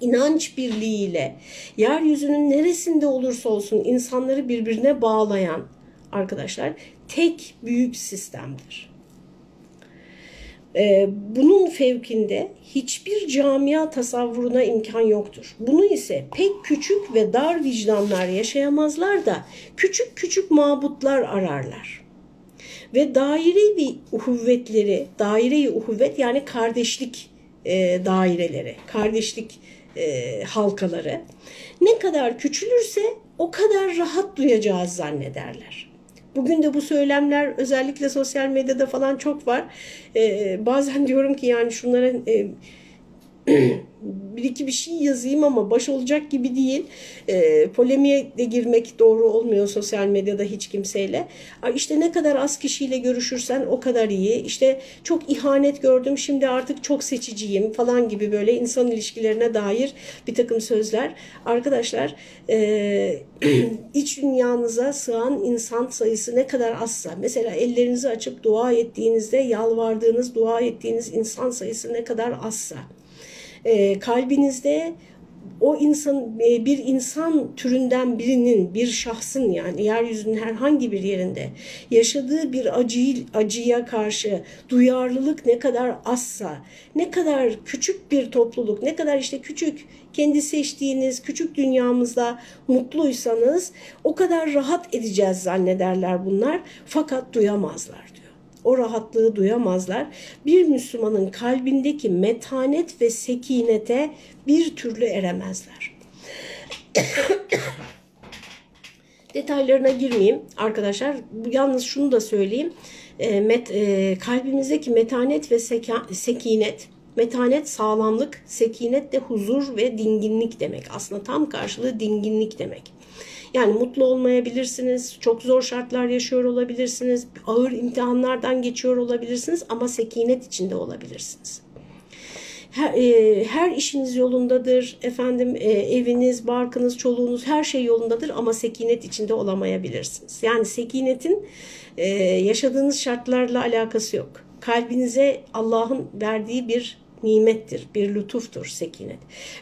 inanç birliğiyle yeryüzünün neresinde olursa olsun insanları birbirine bağlayan arkadaşlar tek büyük sistemdir. Ee, bunun fevkinde hiçbir camia tasavvuruna imkan yoktur. Bunu ise pek küçük ve dar vicdanlar yaşayamazlar da küçük küçük mabutlar ararlar. Ve daire uhuvvetleri, daire-i uhuvvet yani kardeşlik e, daireleri, kardeşlik e, halkaları ne kadar küçülürse o kadar rahat duyacağız zannederler. Bugün de bu söylemler özellikle sosyal medyada falan çok var. Ee, bazen diyorum ki yani şunlara e, bir iki bir şey yazayım ama baş olacak gibi değil. E, polemiğe de girmek doğru olmuyor sosyal medyada hiç kimseyle. İşte ne kadar az kişiyle görüşürsen o kadar iyi. İşte çok ihanet gördüm şimdi artık çok seçiciyim falan gibi böyle insan ilişkilerine dair bir takım sözler. Arkadaşlar e, iç dünyanıza sığan insan sayısı ne kadar azsa mesela ellerinizi açıp dua ettiğinizde yalvardığınız dua ettiğiniz insan sayısı ne kadar azsa e, kalbinizde o insan e, bir insan türünden birinin bir şahsın yani yeryüzünün herhangi bir yerinde yaşadığı bir acı, acıya karşı duyarlılık ne kadar azsa ne kadar küçük bir topluluk ne kadar işte küçük kendi seçtiğiniz küçük dünyamızda mutluysanız o kadar rahat edeceğiz zannederler bunlar. Fakat duyamazlar o rahatlığı duyamazlar. Bir Müslümanın kalbindeki metanet ve sekinete bir türlü eremezler. Detaylarına girmeyeyim arkadaşlar. Yalnız şunu da söyleyeyim. E, met, e, kalbimizdeki metanet ve seka, sekinet, metanet sağlamlık, sekinet de huzur ve dinginlik demek. Aslında tam karşılığı dinginlik demek. Yani mutlu olmayabilirsiniz, çok zor şartlar yaşıyor olabilirsiniz, ağır imtihanlardan geçiyor olabilirsiniz ama sekinet içinde olabilirsiniz. Her, e, her işiniz yolundadır, efendim e, eviniz, barkınız, çoluğunuz her şey yolundadır ama sekinet içinde olamayabilirsiniz. Yani sekinetin e, yaşadığınız şartlarla alakası yok. Kalbinize Allah'ın verdiği bir nimettir, bir lütuftur sekinet.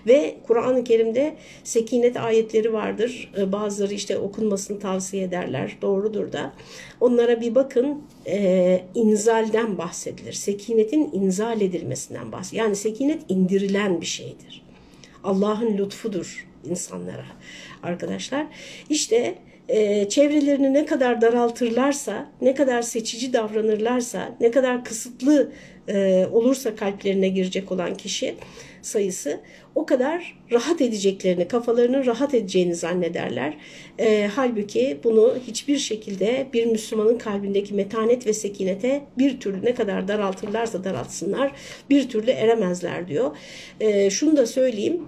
Ve Kur'an-ı Kerim'de sekinet ayetleri vardır. Ee, bazıları işte okunmasını tavsiye ederler. Doğrudur da. Onlara bir bakın. E, inzalden bahsedilir. Sekinetin inzal edilmesinden bahsedilir. Yani sekinet indirilen bir şeydir. Allah'ın lütfudur insanlara arkadaşlar. İşte e, çevrelerini ne kadar daraltırlarsa, ne kadar seçici davranırlarsa, ne kadar kısıtlı e, olursa kalplerine girecek olan kişi sayısı o kadar rahat edeceklerini, kafalarının rahat edeceğini zannederler. E, halbuki bunu hiçbir şekilde bir Müslümanın kalbindeki metanet ve sekinete bir türlü ne kadar daraltırlarsa daraltsınlar bir türlü eremezler diyor. E, şunu da söyleyeyim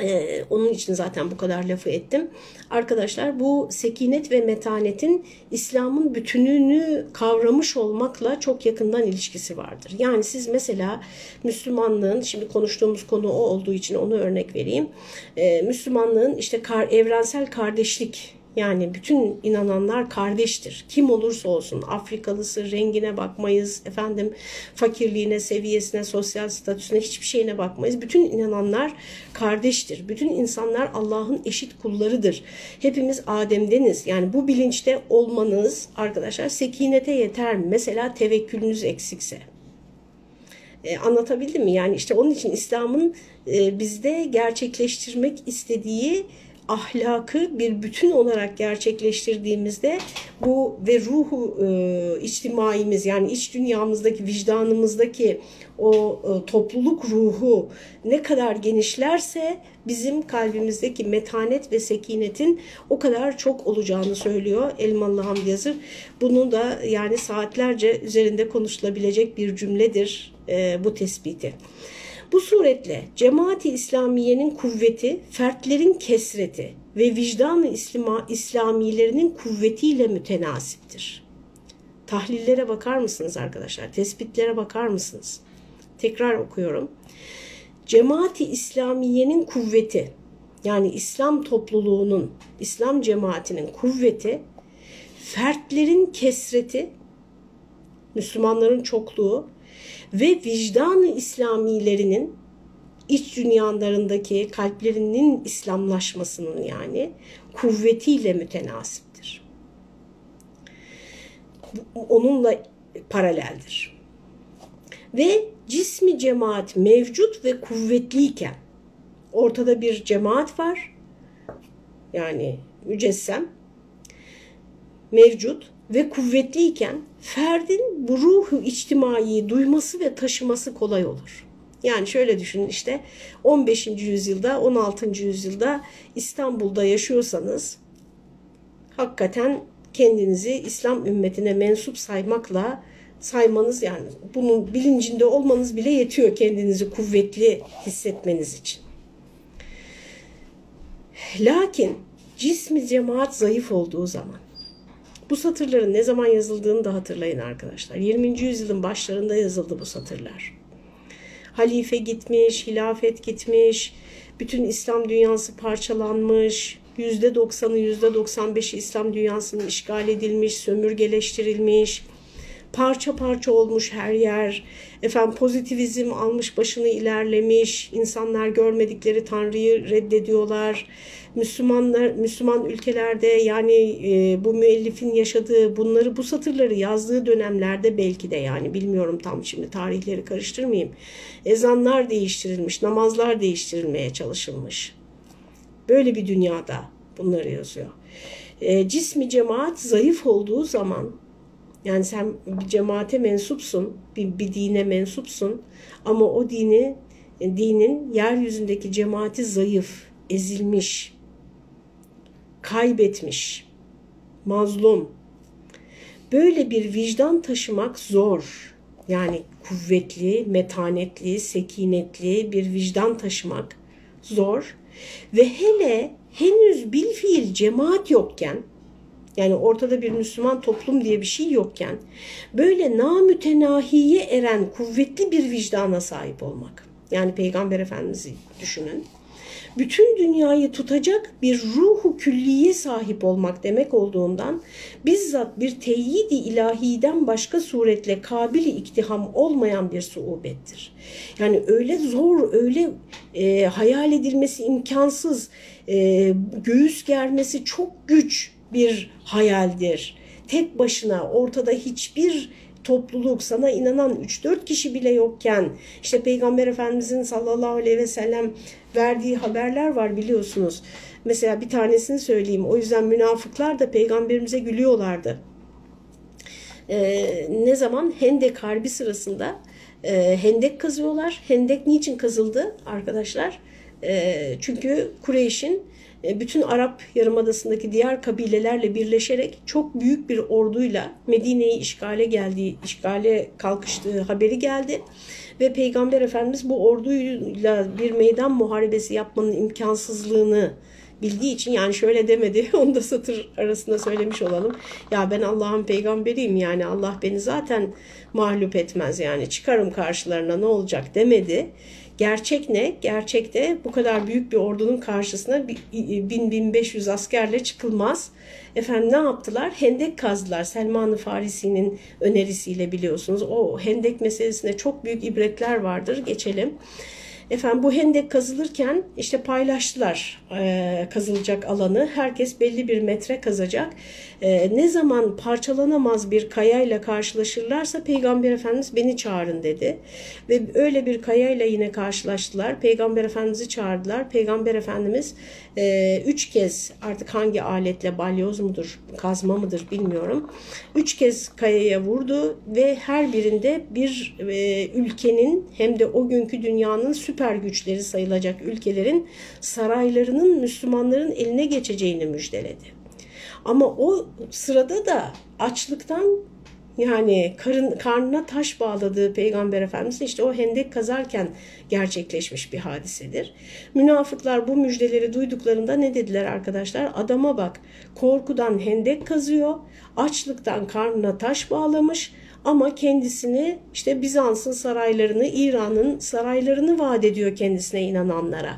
ee, onun için zaten bu kadar lafı ettim. Arkadaşlar bu sekinet ve metanetin İslam'ın bütününü kavramış olmakla çok yakından ilişkisi vardır. Yani siz mesela Müslümanlığın, şimdi konuştuğumuz konu o olduğu için onu örnek vereyim. Ee, Müslümanlığın işte kar, evrensel kardeşlik yani bütün inananlar kardeştir. Kim olursa olsun Afrikalısı rengine bakmayız. Efendim fakirliğine, seviyesine, sosyal statüsüne hiçbir şeyine bakmayız. Bütün inananlar kardeştir. Bütün insanlar Allah'ın eşit kullarıdır. Hepimiz Adem'deniz. Yani bu bilinçte olmanız arkadaşlar sekinete yeter? Mesela tevekkülünüz eksikse. E, anlatabildim mi? Yani işte onun için İslam'ın e, bizde gerçekleştirmek istediği ahlakı bir bütün olarak gerçekleştirdiğimizde bu ve ruhu e, içtimaimiz yani iç dünyamızdaki vicdanımızdaki o e, topluluk ruhu ne kadar genişlerse bizim kalbimizdeki metanet ve sekinetin o kadar çok olacağını söylüyor Elmalı Hamdi Yazır. Bunu da yani saatlerce üzerinde konuşulabilecek bir cümledir e, bu tespiti. Bu suretle cemaati İslamiye'nin kuvveti, fertlerin kesreti ve vicdan-ı İslamilerinin kuvvetiyle mütenasiptir. Tahlillere bakar mısınız arkadaşlar? Tespitlere bakar mısınız? Tekrar okuyorum. Cemaati İslamiye'nin kuvveti, yani İslam topluluğunun, İslam cemaatinin kuvveti, fertlerin kesreti, Müslümanların çokluğu ve vicdanı İslamilerinin iç dünyalarındaki kalplerinin İslamlaşmasının yani kuvvetiyle mütenasiptir. Onunla paraleldir. Ve cismi cemaat mevcut ve kuvvetliyken ortada bir cemaat var. Yani mücessem mevcut ve kuvvetliyken ferdin bu ruhu içtimai duyması ve taşıması kolay olur. Yani şöyle düşünün işte 15. yüzyılda 16. yüzyılda İstanbul'da yaşıyorsanız hakikaten kendinizi İslam ümmetine mensup saymakla saymanız yani bunun bilincinde olmanız bile yetiyor kendinizi kuvvetli hissetmeniz için. Lakin cismi cemaat zayıf olduğu zaman bu satırların ne zaman yazıldığını da hatırlayın arkadaşlar. 20. yüzyılın başlarında yazıldı bu satırlar. Halife gitmiş, hilafet gitmiş, bütün İslam dünyası parçalanmış, %90'ı %95'i İslam dünyasının işgal edilmiş, sömürgeleştirilmiş, parça parça olmuş her yer. Efendim pozitivizm almış başını ilerlemiş. insanlar görmedikleri Tanrı'yı reddediyorlar. Müslümanlar Müslüman ülkelerde yani e, bu müellifin yaşadığı bunları bu satırları yazdığı dönemlerde belki de yani bilmiyorum tam şimdi tarihleri karıştırmayayım. Ezanlar değiştirilmiş, namazlar değiştirilmeye çalışılmış. Böyle bir dünyada bunları yazıyor. E, cismi cemaat zayıf olduğu zaman yani sen bir cemaate mensupsun, bir, bir dine mensupsun ama o dini dinin yeryüzündeki cemaati zayıf, ezilmiş, kaybetmiş, mazlum. Böyle bir vicdan taşımak zor. Yani kuvvetli, metanetli, sekinetli bir vicdan taşımak zor. Ve hele henüz bil fiil cemaat yokken yani ortada bir Müslüman toplum diye bir şey yokken böyle namütenahiye eren kuvvetli bir vicdana sahip olmak. Yani Peygamber Efendimiz'i düşünün bütün dünyayı tutacak bir ruhu külliye sahip olmak demek olduğundan bizzat bir teyidi ilahiden başka suretle kabili iktiham olmayan bir suubettir. Yani öyle zor, öyle e, hayal edilmesi imkansız, e, göğüs germesi çok güç bir hayaldir. Tek başına ortada hiçbir topluluk sana inanan 3-4 kişi bile yokken işte Peygamber Efendimizin sallallahu aleyhi ve sellem verdiği haberler var biliyorsunuz. Mesela bir tanesini söyleyeyim. O yüzden münafıklar da peygamberimize gülüyorlardı. Ee, ne zaman? Hendek Harbi sırasında e, hendek kazıyorlar. Hendek niçin kazıldı arkadaşlar? E, çünkü Kureyş'in bütün Arap Yarımadası'ndaki diğer kabilelerle birleşerek çok büyük bir orduyla Medine'yi işgale geldiği, işgale kalkıştığı haberi geldi. Ve Peygamber Efendimiz bu orduyla bir meydan muharebesi yapmanın imkansızlığını bildiği için yani şöyle demedi onu da satır arasında söylemiş olalım. Ya ben Allah'ın peygamberiyim yani Allah beni zaten mağlup etmez yani çıkarım karşılarına ne olacak demedi. Gerçek ne? Gerçekte bu kadar büyük bir ordunun karşısına 1000-1500 askerle çıkılmaz. Efendim ne yaptılar? Hendek kazdılar. Selman-ı Farisi'nin önerisiyle biliyorsunuz. O hendek meselesinde çok büyük ibretler vardır. Geçelim. Efendim bu hendek kazılırken işte paylaştılar e, kazılacak alanı. Herkes belli bir metre kazacak. E, ne zaman parçalanamaz bir kayayla karşılaşırlarsa Peygamber Efendimiz beni çağırın dedi. Ve öyle bir kayayla yine karşılaştılar. Peygamber Efendimiz'i çağırdılar. Peygamber Efendimiz e, üç kez artık hangi aletle balyoz mudur, kazma mıdır bilmiyorum. Üç kez kayaya vurdu ve her birinde bir ülkenin hem de o günkü dünyanın süper güçleri sayılacak ülkelerin saraylarının Müslümanların eline geçeceğini müjdeledi. Ama o sırada da açlıktan yani karın, karnına taş bağladığı Peygamber Efendimiz işte o hendek kazarken gerçekleşmiş bir hadisedir. Münafıklar bu müjdeleri duyduklarında ne dediler arkadaşlar? Adama bak korkudan hendek kazıyor, açlıktan karnına taş bağlamış ama kendisini işte Bizans'ın saraylarını, İran'ın saraylarını vaat ediyor kendisine inananlara.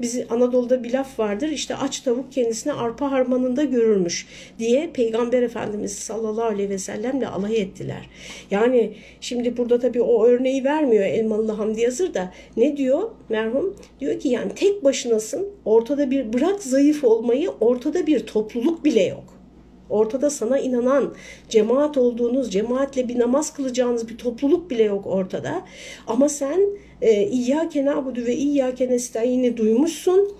Bizi Anadolu'da bir laf vardır işte aç tavuk kendisine arpa harmanında görürmüş diye Peygamber Efendimiz sallallahu aleyhi ve sellemle alay ettiler. Yani şimdi burada tabii o örneği vermiyor Elmalı Hamdi Yazır da ne diyor merhum? Diyor ki yani tek başınasın ortada bir bırak zayıf olmayı ortada bir topluluk bile yok. Ortada sana inanan, cemaat olduğunuz, cemaatle bir namaz kılacağınız bir topluluk bile yok ortada. Ama sen e, İyyâke na'budu ve İyyâke nesta'ini duymuşsun.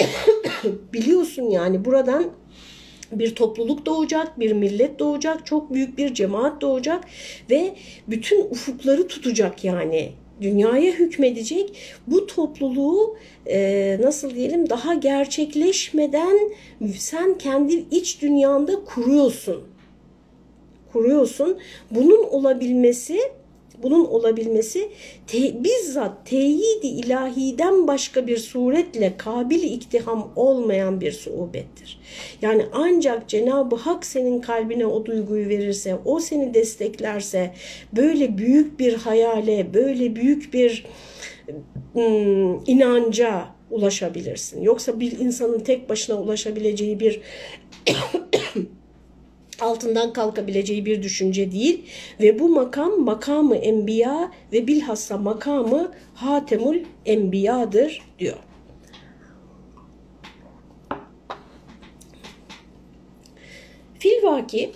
Biliyorsun yani buradan bir topluluk doğacak, bir millet doğacak, çok büyük bir cemaat doğacak ve bütün ufukları tutacak yani dünyaya hükmedecek bu topluluğu e, nasıl diyelim daha gerçekleşmeden sen kendi iç dünyanda kuruyorsun. Kuruyorsun. Bunun olabilmesi bunun olabilmesi te, bizzat teyidi ilahiden başka bir suretle kabil iktiham olmayan bir suubettir. Yani ancak Cenab-ı Hak senin kalbine o duyguyu verirse, o seni desteklerse, böyle büyük bir hayale, böyle büyük bir ım, inanca ulaşabilirsin. Yoksa bir insanın tek başına ulaşabileceği bir altından kalkabileceği bir düşünce değil ve bu makam makamı enbiya ve bilhassa makamı hatemul enbiyadır diyor. Filvaki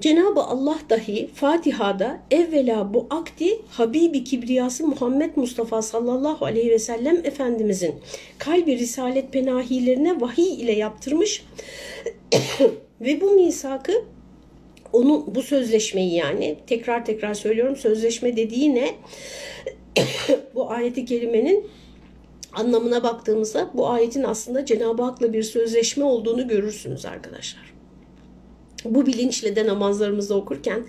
Cenab-ı Allah dahi Fatiha'da evvela bu akdi Habibi Kibriyası Muhammed Mustafa sallallahu aleyhi ve sellem Efendimizin kalbi risalet penahilerine vahiy ile yaptırmış ve bu misakı onu bu sözleşmeyi yani tekrar tekrar söylüyorum sözleşme dediği ne? bu ayeti kerimenin anlamına baktığımızda bu ayetin aslında Cenab-ı Hak'la bir sözleşme olduğunu görürsünüz arkadaşlar bu bilinçle de namazlarımızı okurken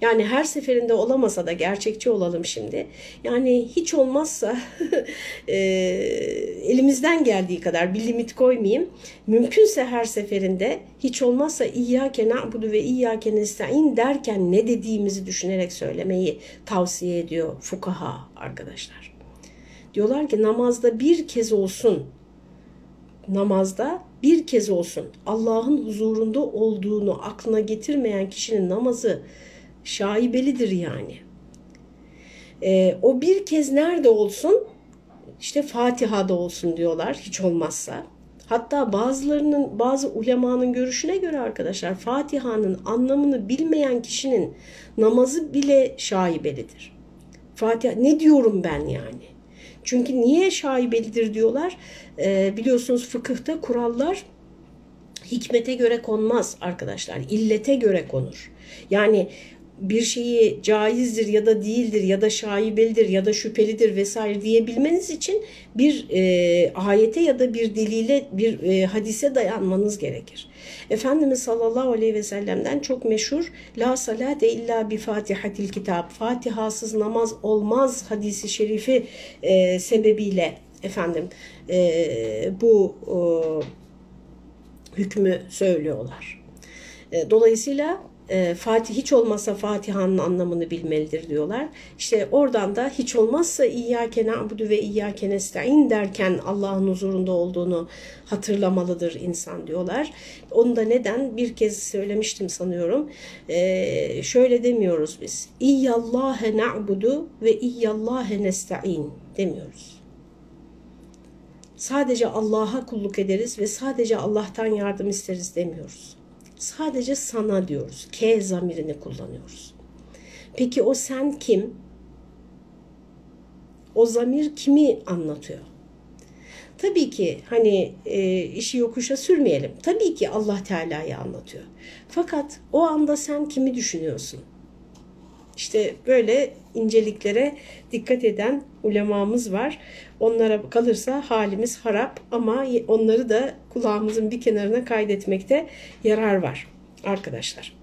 yani her seferinde olamasa da gerçekçi olalım şimdi. Yani hiç olmazsa e, elimizden geldiği kadar bir limit koymayayım. Mümkünse her seferinde hiç olmazsa İyyâke na'budu ve İyyâke nesta'in derken ne dediğimizi düşünerek söylemeyi tavsiye ediyor fukaha arkadaşlar. Diyorlar ki namazda bir kez olsun namazda bir kez olsun Allah'ın huzurunda olduğunu aklına getirmeyen kişinin namazı şaibelidir yani. E, o bir kez nerede olsun? İşte Fatiha'da olsun diyorlar hiç olmazsa. Hatta bazılarının bazı ulemanın görüşüne göre arkadaşlar Fatiha'nın anlamını bilmeyen kişinin namazı bile şaibelidir. Fatiha ne diyorum ben yani? Çünkü niye şaibelidir diyorlar. Ee, biliyorsunuz fıkıhta kurallar hikmete göre konmaz arkadaşlar. illete göre konur. Yani bir şeyi caizdir ya da değildir ya da şaibelidir ya da şüphelidir vesaire diyebilmeniz için bir e, ayete ya da bir delile bir e, hadise dayanmanız gerekir. Efendimiz sallallahu aleyhi ve sellem'den çok meşhur La salate illa bi fatihatil kitab Fatihasız namaz olmaz hadisi şerifi e, sebebiyle efendim e, bu e, hükmü söylüyorlar. E, dolayısıyla e, Fatih hiç olmazsa Fatiha'nın anlamını bilmelidir diyorlar. İşte oradan da hiç olmazsa İyyâke na'budu ve İyyâke nesta'in derken Allah'ın huzurunda olduğunu hatırlamalıdır insan diyorlar. Onu da neden? Bir kez söylemiştim sanıyorum. E, şöyle demiyoruz biz. İyyallâhe na'budu ve İyyallâhe nesta'in demiyoruz. Sadece Allah'a kulluk ederiz ve sadece Allah'tan yardım isteriz demiyoruz. Sadece sana diyoruz. K zamirini kullanıyoruz. Peki o sen kim? O zamir kimi anlatıyor? Tabii ki hani e, işi yokuşa sürmeyelim. Tabii ki Allah Teala'yı anlatıyor. Fakat o anda sen kimi düşünüyorsun? İşte böyle inceliklere dikkat eden ulemamız var. Onlara kalırsa halimiz harap ama onları da kulağımızın bir kenarına kaydetmekte yarar var arkadaşlar.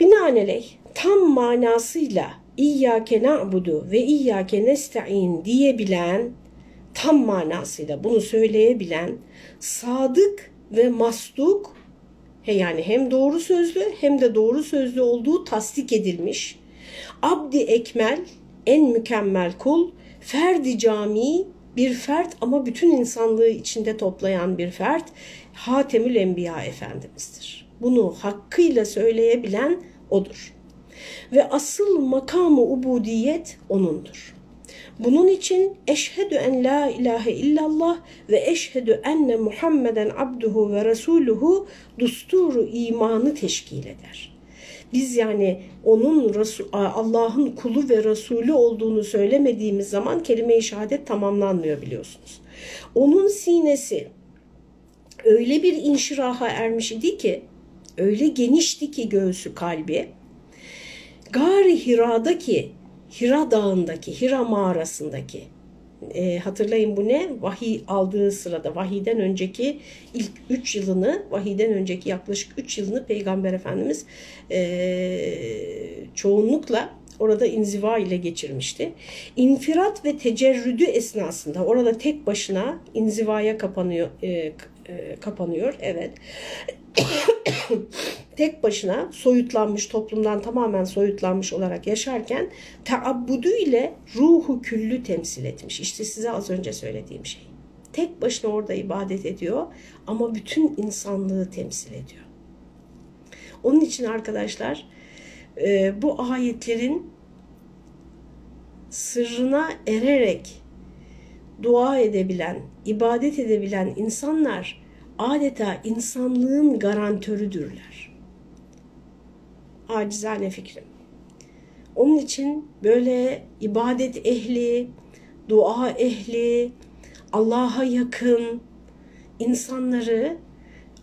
Binaenaleyh tam manasıyla İyyâke na'budu ve İyyâke nesta'in diyebilen, tam manasıyla bunu söyleyebilen, sadık ve masduk, yani hem doğru sözlü hem de doğru sözlü olduğu tasdik edilmiş, abdi ekmel, en mükemmel kul, ferdi cami, bir fert ama bütün insanlığı içinde toplayan bir fert, Hatemül Enbiya Efendimiz'dir. Bunu hakkıyla söyleyebilen odur. Ve asıl makamı ubudiyet onundur. Bunun için eşhedü en la ilahe illallah ve eşhedü enne Muhammeden abduhu ve resuluhu dusturu imanı teşkil eder. Biz yani onun Allah'ın kulu ve Resulü olduğunu söylemediğimiz zaman kelime-i şehadet tamamlanmıyor biliyorsunuz. Onun sinesi öyle bir inşiraha ermiş idi ki, öyle genişti ki göğsü kalbi, Gari Hira'daki, Hira dağındaki, Hira mağarasındaki e, hatırlayın bu ne? Vahiy aldığı sırada, vahiyden önceki ilk 3 yılını, vahiyden önceki yaklaşık 3 yılını Peygamber Efendimiz e, çoğunlukla orada inziva ile geçirmişti. İnfirat ve tecerrüdü esnasında orada tek başına inzivaya kapanıyor, e, e, kapanıyor. Evet. tek başına soyutlanmış, toplumdan tamamen soyutlanmış olarak yaşarken taabbudu ile ruhu küllü temsil etmiş. İşte size az önce söylediğim şey. Tek başına orada ibadet ediyor ama bütün insanlığı temsil ediyor. Onun için arkadaşlar e, bu ayetlerin sırrına ererek dua edebilen, ibadet edebilen insanlar adeta insanlığın garantörüdürler. Acizane fikrim. Onun için böyle ibadet ehli, dua ehli, Allah'a yakın insanları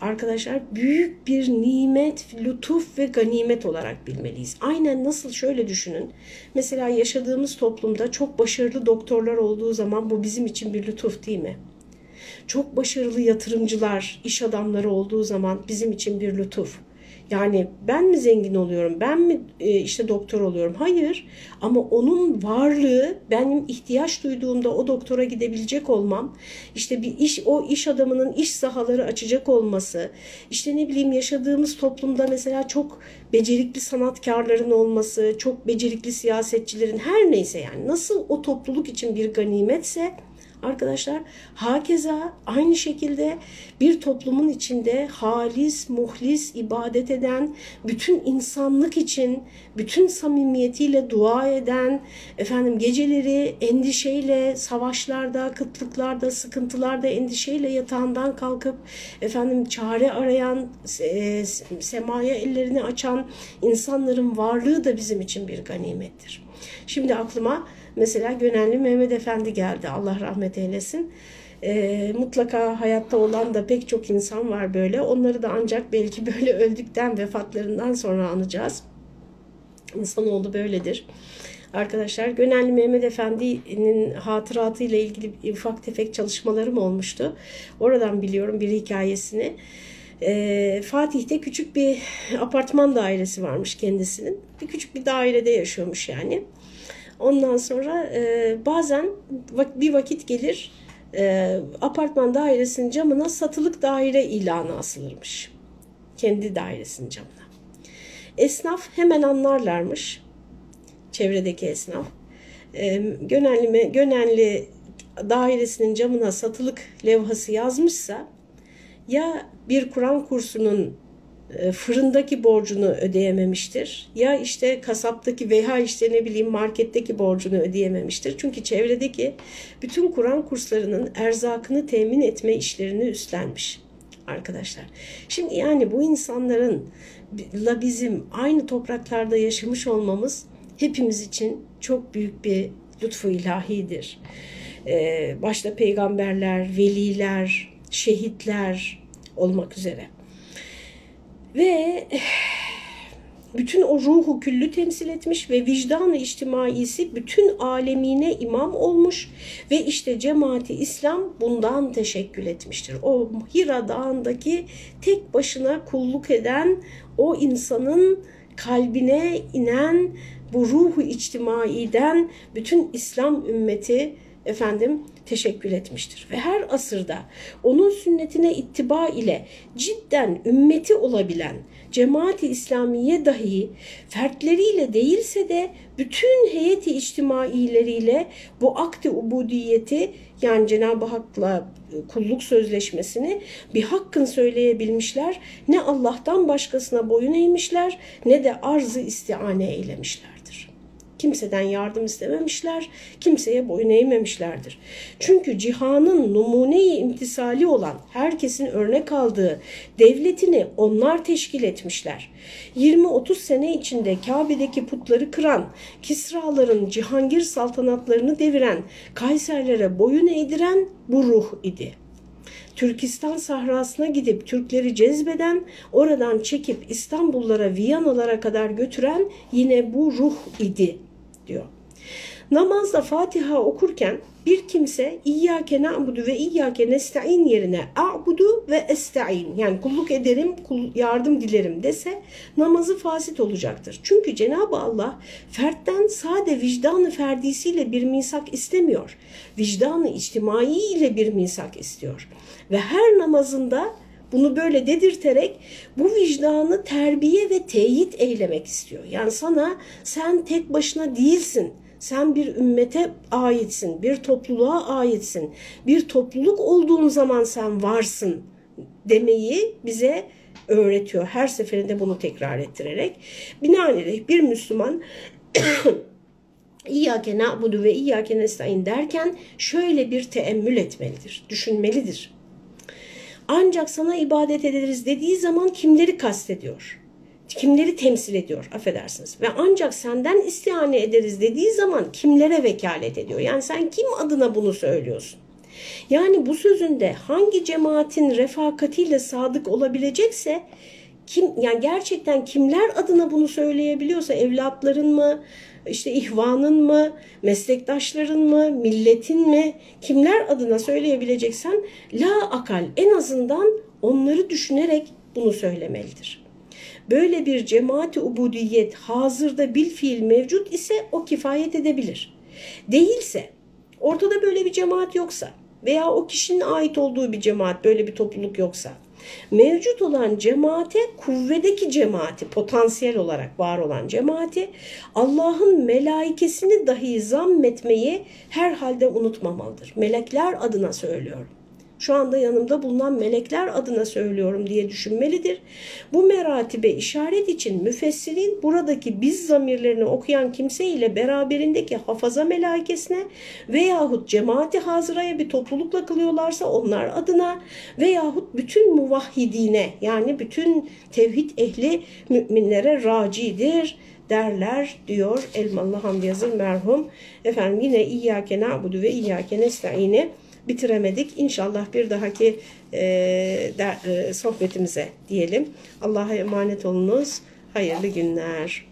arkadaşlar büyük bir nimet, lütuf ve ganimet olarak bilmeliyiz. Aynen nasıl şöyle düşünün. Mesela yaşadığımız toplumda çok başarılı doktorlar olduğu zaman bu bizim için bir lütuf değil mi? Çok başarılı yatırımcılar, iş adamları olduğu zaman bizim için bir lütuf. Yani ben mi zengin oluyorum, ben mi e, işte doktor oluyorum? Hayır ama onun varlığı benim ihtiyaç duyduğumda o doktora gidebilecek olmam, işte bir iş o iş adamının iş sahaları açacak olması, işte ne bileyim yaşadığımız toplumda mesela çok becerikli sanatkarların olması, çok becerikli siyasetçilerin her neyse yani nasıl o topluluk için bir ganimetse arkadaşlar. Hakeza aynı şekilde bir toplumun içinde halis, muhlis, ibadet eden, bütün insanlık için bütün samimiyetiyle dua eden, efendim geceleri endişeyle, savaşlarda, kıtlıklarda, sıkıntılarda endişeyle yatağından kalkıp efendim çare arayan, e, semaya ellerini açan insanların varlığı da bizim için bir ganimettir. Şimdi aklıma Mesela Gönenli Mehmet Efendi geldi. Allah rahmet eylesin. E, mutlaka hayatta olan da pek çok insan var böyle. Onları da ancak belki böyle öldükten, vefatlarından sonra anacağız. İnsanoğlu böyledir. Arkadaşlar Gönenli Mehmet Efendi'nin hatıratı ile ilgili ufak tefek çalışmalarım olmuştu. Oradan biliyorum bir hikayesini. E, Fatih'te küçük bir apartman dairesi varmış kendisinin. Bir küçük bir dairede yaşıyormuş yani. Ondan sonra e, bazen bir vakit gelir e, apartman dairesinin camına satılık daire ilanı asılırmış. Kendi dairesinin camına. Esnaf hemen anlarlarmış. Çevredeki esnaf. E, Gönenli, Gönenli dairesinin camına satılık levhası yazmışsa ya bir Kur'an kursunun fırındaki borcunu ödeyememiştir. Ya işte kasaptaki veya işte ne bileyim marketteki borcunu ödeyememiştir. Çünkü çevredeki bütün Kur'an kurslarının erzakını temin etme işlerini üstlenmiş arkadaşlar. Şimdi yani bu insanların la bizim aynı topraklarda yaşamış olmamız hepimiz için çok büyük bir lütfu ilahidir. Ee, başta peygamberler, veliler, şehitler olmak üzere. Ve bütün o ruhu küllü temsil etmiş ve vicdan-ı içtimaisi bütün alemine imam olmuş ve işte cemaati İslam bundan teşekkül etmiştir. O Hira Dağı'ndaki tek başına kulluk eden o insanın kalbine inen bu ruhu içtimaiden bütün İslam ümmeti efendim teşekkül etmiştir. Ve her asırda onun sünnetine ittiba ile cidden ümmeti olabilen cemaati İslamiye dahi fertleriyle değilse de bütün heyeti içtimaileriyle bu akti ubudiyeti yani Cenab-ı Hak'la kulluk sözleşmesini bir hakkın söyleyebilmişler. Ne Allah'tan başkasına boyun eğmişler ne de arzı istiane eylemişler. Kimseden yardım istememişler, kimseye boyun eğmemişlerdir. Çünkü cihanın numuneyi imtisali olan, herkesin örnek aldığı devletini onlar teşkil etmişler. 20-30 sene içinde Kabe'deki putları kıran, Kisraların Cihangir saltanatlarını deviren, Kayserlere boyun eğdiren bu ruh idi. Türkistan sahrasına gidip Türkleri cezbeden, oradan çekip İstanbullara, Viyanalara kadar götüren yine bu ruh idi diyor. Namazda Fatiha okurken bir kimse İyyâke na'budu ve İyyâke nesta'in yerine a'budu ve esta'in yani kulluk ederim, yardım dilerim dese namazı fasit olacaktır. Çünkü Cenab-ı Allah fertten sade vicdanı ferdisiyle bir misak istemiyor. Vicdanı içtimai ile bir misak istiyor. Ve her namazında bunu böyle dedirterek bu vicdanı terbiye ve teyit eylemek istiyor. Yani sana sen tek başına değilsin. Sen bir ümmete aitsin, bir topluluğa aitsin. Bir topluluk olduğun zaman sen varsın demeyi bize öğretiyor. Her seferinde bunu tekrar ettirerek. Binaenaleyh bir Müslüman İyyâke na'budu ve İyyâke nestaîn derken şöyle bir teemmül etmelidir, düşünmelidir. Ancak sana ibadet ederiz dediği zaman kimleri kastediyor? Kimleri temsil ediyor affedersiniz. Ve ancak senden istihane ederiz dediği zaman kimlere vekalet ediyor? Yani sen kim adına bunu söylüyorsun? Yani bu sözünde hangi cemaatin refakatiyle sadık olabilecekse kim yani gerçekten kimler adına bunu söyleyebiliyorsa evlatların mı, işte ihvanın mı, meslektaşların mı, milletin mi, kimler adına söyleyebileceksen la akal en azından onları düşünerek bunu söylemelidir. Böyle bir cemaati ubudiyet hazırda bil fiil mevcut ise o kifayet edebilir. Değilse, ortada böyle bir cemaat yoksa veya o kişinin ait olduğu bir cemaat, böyle bir topluluk yoksa mevcut olan cemaate kuvvedeki cemaati potansiyel olarak var olan cemaati Allah'ın melaikesini dahi zammetmeyi herhalde unutmamalıdır. Melekler adına söylüyorum şu anda yanımda bulunan melekler adına söylüyorum diye düşünmelidir. Bu meratibe işaret için müfessirin buradaki biz zamirlerini okuyan kimse ile beraberindeki hafaza melaikesine veyahut cemaati hazıraya bir toplulukla kılıyorlarsa onlar adına veyahut bütün muvahhidine yani bütün tevhid ehli müminlere racidir derler diyor Elmalı Hamdi Yazır merhum. Efendim yine İyyâke na'budu ve İyyâke nesta'ini bitiremedik. İnşallah bir dahaki e, der, e, sohbetimize diyelim. Allah'a emanet olunuz. Hayırlı günler.